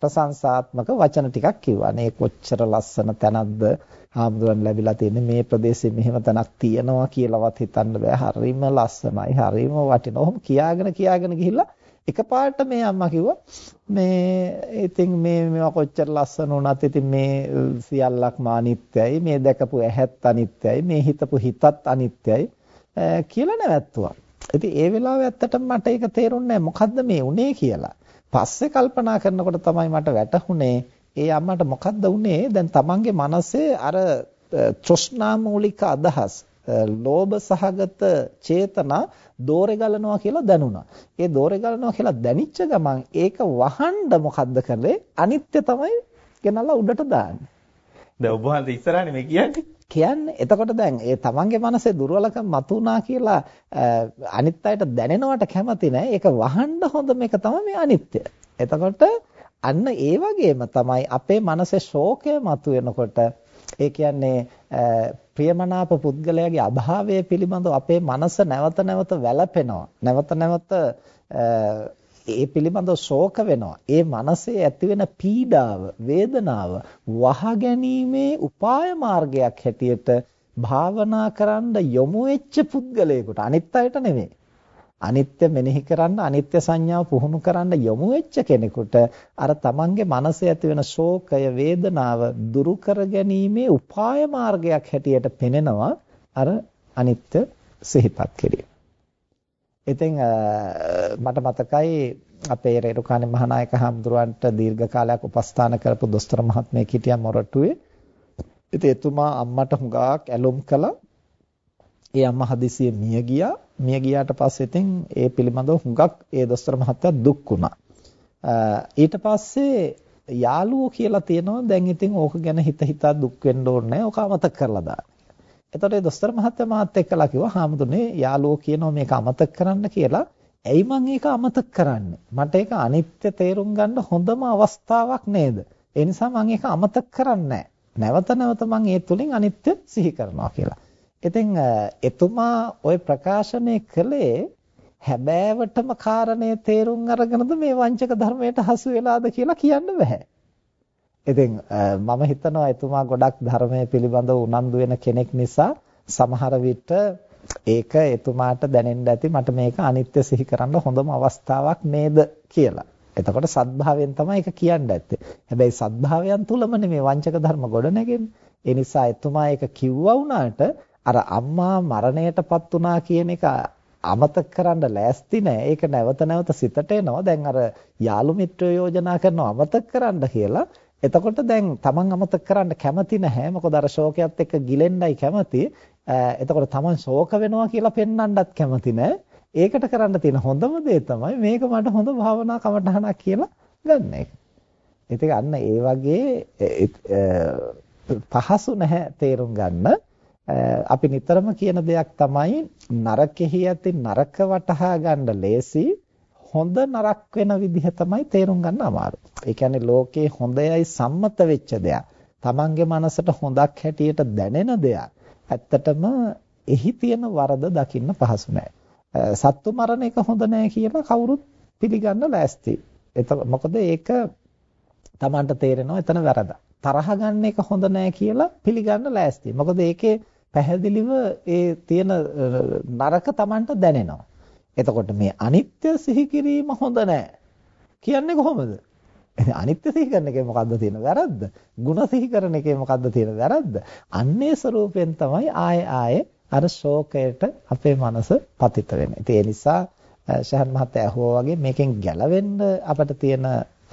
ප්‍රශංසාත්මක වචන ටිකක් කිව්වා. මේ කොච්චර ලස්සන තැනක්ද හාමුදුරන් ලැබිලා තියෙන්නේ මේ ප්‍රදේශෙ මෙහෙම තැනක් තියෙනවා කියලාවත් හිතන්න බෑ. හරිම ලස්සනයි. හරිම වටිනවා. ඔහොම කියාගෙන කියාගෙන ගිහිල්ලා එකපාරට මේ අම්මා කිව්වා මේ ඉතින් මේ මේවා කොච්චර ලස්සන වුණත් ඉතින් මේ සියල්ලක්ම අනිත්‍යයි. මේ දැකපු ඇහත් අනිත්‍යයි. මේ හිතපු හිතත් අනිත්‍යයි කියලා නැවැත්තුවා. ඉතින් ඒ වෙලාවේ ඇත්තටම මට ඒක තේරුන්නේ නැහැ. මොකද්ද මේ උනේ කියලා. පස්සේ කල්පනා කරනකොට තමයි මට වැටහුනේ ඒ අම්මට මොකද්ද උනේ දැන් තමන්ගේ මනසේ අර තෘෂ්ණා මූලික අදහස් ලෝභ සහගත චේතනා දෝරේ ගලනවා කියලා දැනුණා. ඒ දෝරේ ගලනවා කියලා දැනිච්ච ගමන් ඒක වහන්න මොකද්ද කරේ? අනිත්‍ය තමයි ගෙනල්ලා උඩට දාන්නේ. දැන් ඔබ වහන්සේ ඉස්සරහනේ මේ කියන්නේ. කියන්නේ එතකොට දැන් ඒ තමන්ගේ මනසේ දුර්වලකම් මතුණා කියලා අනිත් අයට දැනෙනවට කැමති නැහැ. ඒක වහන්න හොඳ මේක තමයි මේ අනිත්‍ය. එතකොට අන්න ඒ වගේම තමයි අපේ මනසේ ශෝකය මතුවෙනකොට ඒ කියන්නේ ප්‍රියමනාප පුද්ගලයාගේ අභාවය පිළිබඳව අපේ මනස නැවත නැවත වැළපෙනවා. නැවත නැවත ඒ පිළිබඳව ශෝක වෙනවා. ඒ මනසේ ඇතිවෙන පීඩාව, වේදනාව වහ ගැනීමේ උපාය මාර්ගයක් හැටියට භාවනා කරන්න යොමු වෙච්ච පුද්ගලයෙකුට අනිත් අයට නෙමෙයි. අනිත්‍ය මෙනෙහි කරන්න අනිත්‍ය සංඥාව පුහුණු කරන්න යොමු වෙච්ච කෙනෙකුට අර තමන්ගේ මනසේ ඇතිවෙන ශෝකය වේදනාව දුරු කර ගැනීමේ උපාය මාර්ගයක් හැටියට පෙනෙනවා අර අනිත්‍ය සිහිපත් කිරීම. ඉතින් මට මතකයි අපේ රේරුකාණේ මහානායක හඳුරවන්ට දීර්ඝ කාලයක් උපස්ථාන කරපු දොස්තර මහත්මයෙක් හිටියා මොරටුවේ. ඉතින් එතුමා අම්මට හුඟක් ඇලුම් කළා. ඒ අම්මා හදිසියෙ මිය ගියා. මිය ගියාට පස්සේ ඉතින් ඒ පිළිබඳව හුඟක් ඒ දොස්තර මහත්තයා දුක් වුණා. ඊට පස්සේ යාළුවෝ කියලා තියෙනවා දැන් ඉතින් ඕක ගැන හිත හිතා දුක් වෙන්න ඕනේ නැහැ. ඕක අමතක කරලා දාන්න. එතකොට ඒ දොස්තර මහත්තයා මාත් එක්කලා කිව්වා හාමුදුරනේ යාළුවෝ කියනවා මේක අමතක කරන්න කියලා. ඇයි මං ඒක අමතක කරන්නේ? මට ඒක අනිත්‍ය තේරුම් ගන්න හොඳම අවස්ථාවක් නේද? ඒ නිසා මං ඒක අමතක කරන්නේ නැවත නැවත මං ඒ තුලින් අනිත්‍ය සිහි කරනවා කියලා. ඉතින් එතුමා ওই ප්‍රකාශනය කළේ හැබෑවටම කාරණේ තේරුම් අරගෙනද මේ වංචක ධර්මයට හසු වෙලාද කියලා කියන්න බෑ. ඉතින් මම හිතනවා එතුමා ගොඩක් ධර්මයේ පිළිබඳව උනන්දු වෙන කෙනෙක් නිසා සමහර විට ඒක එතුමාට දැනෙන්න ඇති මට මේක අනිත්‍ය සිහි කරන්න හොඳම අවස්ථාවක් නේද කියලා. එතකොට සත්භාවයෙන් තමයි ඒක කියන්න ඇත්තේ. හැබැයි සත්භාවයන් තුලම නෙමේ වංචක ධර්ම ගොඩ නැගෙන්නේ. ඒ නිසා එතුමා ඒක කිව්වා වුණාට අර අම්මා මරණයටපත් වුණා කියන එක අමතක කරන්න ලෑස්ති නෑ. ඒක නැවත නැවත සිතට එනවා. දැන් අර යාළු මිත්‍රයෝ යෝජනා කරනවා අමතක කරන්න කියලා. එතකොට දැන් Taman අමතක කරන්න කැමති නැහැ. මොකද අර ශෝකයත් එක්ක ගිලෙන්නයි කැමති. එතකොට Taman ශෝක වෙනවා කියලා පෙන්වන්නත් කැමති නැහැ. ඒකට කරන්න තියෙන හොඳම දේ තමයි මේක මට හොඳ භාවනා කමටහනක් කියලා ගන්න එක. ඉතින් අන්න ඒ වගේ පහසු නැහැ තේරුම් ගන්න. අපි නිතරම කියන දෙයක් තමයි නරකෙහි ඇති නරක වටහා ගන්න ලේසි හොඳ නරක වෙන විදිහ තමයි තේරුම් ගන්න අමාරු. ඒ කියන්නේ ලෝකේ හොඳයයි සම්මත වෙච්ච දෙයක්. Tamange මනසට හොඳක් හැටියට දැනෙන දෙයක්. ඇත්තටම එහි තියෙන වරද දකින්න පහසු නෑ. සත්තු මරණ එක හොඳ නෑ කියලා කවුරුත් පිළිගන්න ලෑස්ති. මොකද ඒක Tamanට තේරෙනවා එතන වැරදක්. තරහ ගන්න එක හොඳ නෑ කියලා පිළිගන්න ලෑස්ති. මොකද ඒකේ පැහැදිලිව ඒ තියෙන නරක Tamanට දැනෙනවා. එතකොට මේ අනිත්‍ය සිහි කිරීම හොඳ නැහැ. කියන්නේ කොහොමද? අනිත්‍ය සිහි කරන එකේ මොකද්ද තියෙන වැරද්ද? ಗುಣ සිහි කරන එකේ මොකද්ද තියෙන වැරද්ද? අන්නේ ස්වરૂපයෙන් තමයි ආය ආයේ අර ශෝකයට අපේ මනස පතිත වෙන්නේ. ඒ නිසා ශහන් මහත්තයා ඇහුවා වගේ මේකෙන් ගැලවෙන්න අපිට තියෙන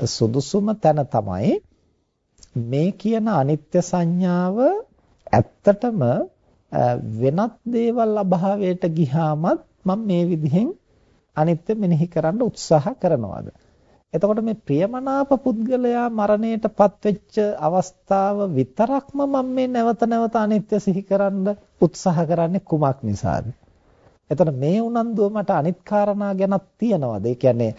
සුදුසුම තැන තමයි මේ කියන අනිත්‍ය සංඥාව ඇත්තටම වෙනත් දේවල් අභාවයට ගිහාමත් මම මේ විදිහෙන් අනිත්‍ය මෙනෙහි කරන්න උත්සාහ කරනවාද එතකොට මේ ප්‍රියමනාප පුද්ගලයා මරණයටපත් වෙච්ච අවස්ථාව විතරක්ම මම මේ නැවත නැවත අනිත්‍ය සිහි කරන්න උත්සාහ කරන්නේ කුමක් නිසාද? එතකොට මේ උනන්දුව මට අනිත් කාරණා ගැනත් තියනවාද? ඒ කියන්නේ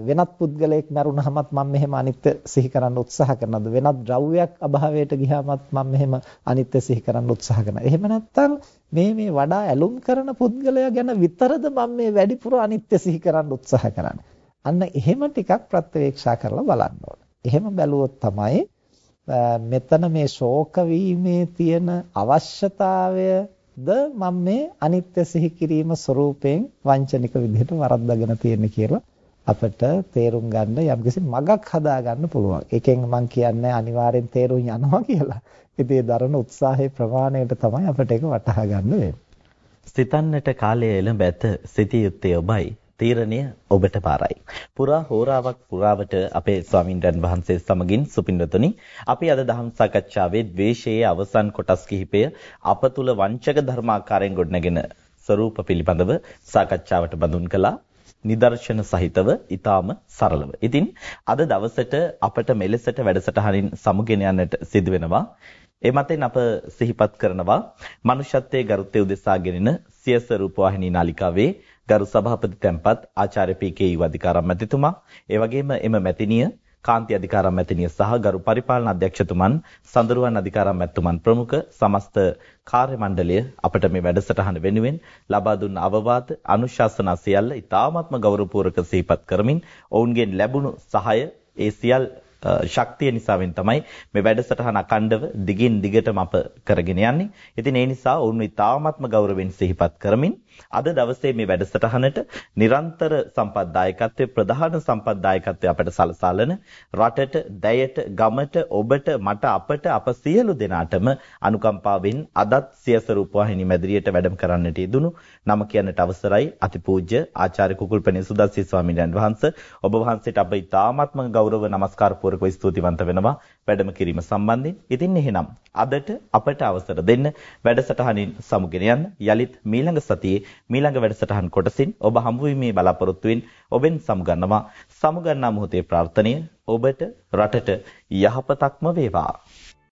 වෙනත් පුද්ගලයෙක් මරුණහමත් මම මෙහෙම අනිත්‍ය සිහි කරන්න උත්සාහ කරනවද? වෙනත් ද්‍රව්‍යයක් අභාවයට ගියාමත් මම මෙහෙම අනිත්‍ය සිහි කරන්න උත්සාහ කරනවා. එහෙම නැත්නම් මේ මේ වඩා ඇලුම් කරන පුද්ගලයා ගැන විතරද මම මේ වැඩිපුර අනිත්‍ය සිහි කරන්න උත්සාහ කරන්නේ? අන්න එහෙම ටිකක් ප්‍රත්‍යවේක්ෂා කරලා බලන්න ඕන. එහෙම බැලුවොත් තමයි මෙතන මේ ශෝක තියෙන අවශ්‍යතාවයද මම මේ අනිත්‍ය සිහි කිරීම ස්වરૂපයෙන් වංචනික විදිහට වරද්දාගෙන තියෙන්නේ කියලා අපිට තේරුම් ගන්න යම්කිසි මගක් හදා ගන්න පුළුවන්. ඒකෙන් මම කියන්නේ අනිවාර්යෙන් තේරුම් යනවා කියලා. ඉතින් ඒ දරන උත්සාහයේ ප්‍රමාණයට තමයි අපිට ඒක වටහා ගන්න වෙන්නේ. සිතන්නට කාලය එළඹ ඇත සිටිය යුත්තේ ඔබයි. තීරණය ඔබට පාරයි. පුරා හෝරාවක් පුරාවට අපේ ස්වාමින්වයන් වහන්සේ සමගින් සුපින්වතුනි අපි අද දහම් සාකච්ඡාවේ ද්වේෂයේ අවසන් කොටස් කිහිපය අප තුල වංචක ධර්මාකාරයෙන් ගොඩනගෙන ස්වરૂප පිළිබඳව සාකච්ඡාවට බඳුන් කළා. නිදර්ශන සහිතව ඊටාම සරලව. ඉතින් අද දවසට අපට මෙලෙසට වැඩසටහනින් සමුගෙන යන්නට සිදු වෙනවා. ඒ මතෙන් අප සිහිපත් කරනවා මනුෂ්‍යත්වයේ ගරුත්වය උදෙසා ගෙනෙන සියස රූපවාහිනී නාලිකාවේ ගරු සභාපති තැන්පත් ආචාර්ය පී.කේ අධිකාරම් මැතිතුමා ඒ වගේම එම මැතිණිය කාන්ති අධිකාරම් මැතිණිය සහ ගරු පරිපාලන අධ්‍යක්ෂතුමන් සඳරුවන් අධිකාරම් මැතිතුමන් ප්‍රමුඛ සමස්ත කාර්ය මණ්ඩලය අපට මේ වැඩසටහන වෙනුවෙන් ලබා දුන් අවවාද අනුශාසනා සියල්ල ඉතාමත්ම ගෞරවපූර්වක සිහිපත් කරමින් ඔවුන්ගෙන් ලැබුණු සහාය ඒ සියල් ශක්තිය නිසාවෙන් තමයි මේ වැඩසටහන අකණ්ඩව දිගින් දිගටම අප කරගෙන යන්නේ. ඉතින් ඒ නිසා ඔවුන් ඉතාමත්ම ගෞරවයෙන් සිහිපත් කරමින් අද දවසේ මේ වැඩසටහනට නිරන්තර සම්පත්දායකත්වයේ ප්‍රධාන සම්පත්දායකත්වය අපට සලසාලන රටට, දැයට, ගමට, ඔබට, මට, අපට, අප සියලු දෙනාටම අනුකම්පාවෙන් අදත් සියස රූපවාහිනී මැදිරියට වැඩම කරන්නට යෙදුණු නම කියන්නට අවසරයි අතිපූජ්‍ය ආචාර්ය කුකුල්පනේ සුදස්සි ස්වාමීන් වහන්සේ ඔබ වහන්සේට අප ඉතාමත්ම ගෞරව නමස්කාර පූර්වක ස්තුතිවන්ත වෙනවා වැඩම කිරීම සම්බන්ධයෙන්. ඉතින් එහෙනම් අදට අපට අවසර දෙන්න වැඩසටහනින් සමුගෙන යන්න යලිත් මීළඟ සතියේ මීළඟ වැඩසටහන් කොටසින් ඔබ හමු වීමේ බලාපොරොත්තුවෙන් ඔබෙන් සමුගන්නවා. සමුගන්නා මොහොතේ ප්‍රාර්ථනීය ඔබට රටට යහපතක්ම වේවා.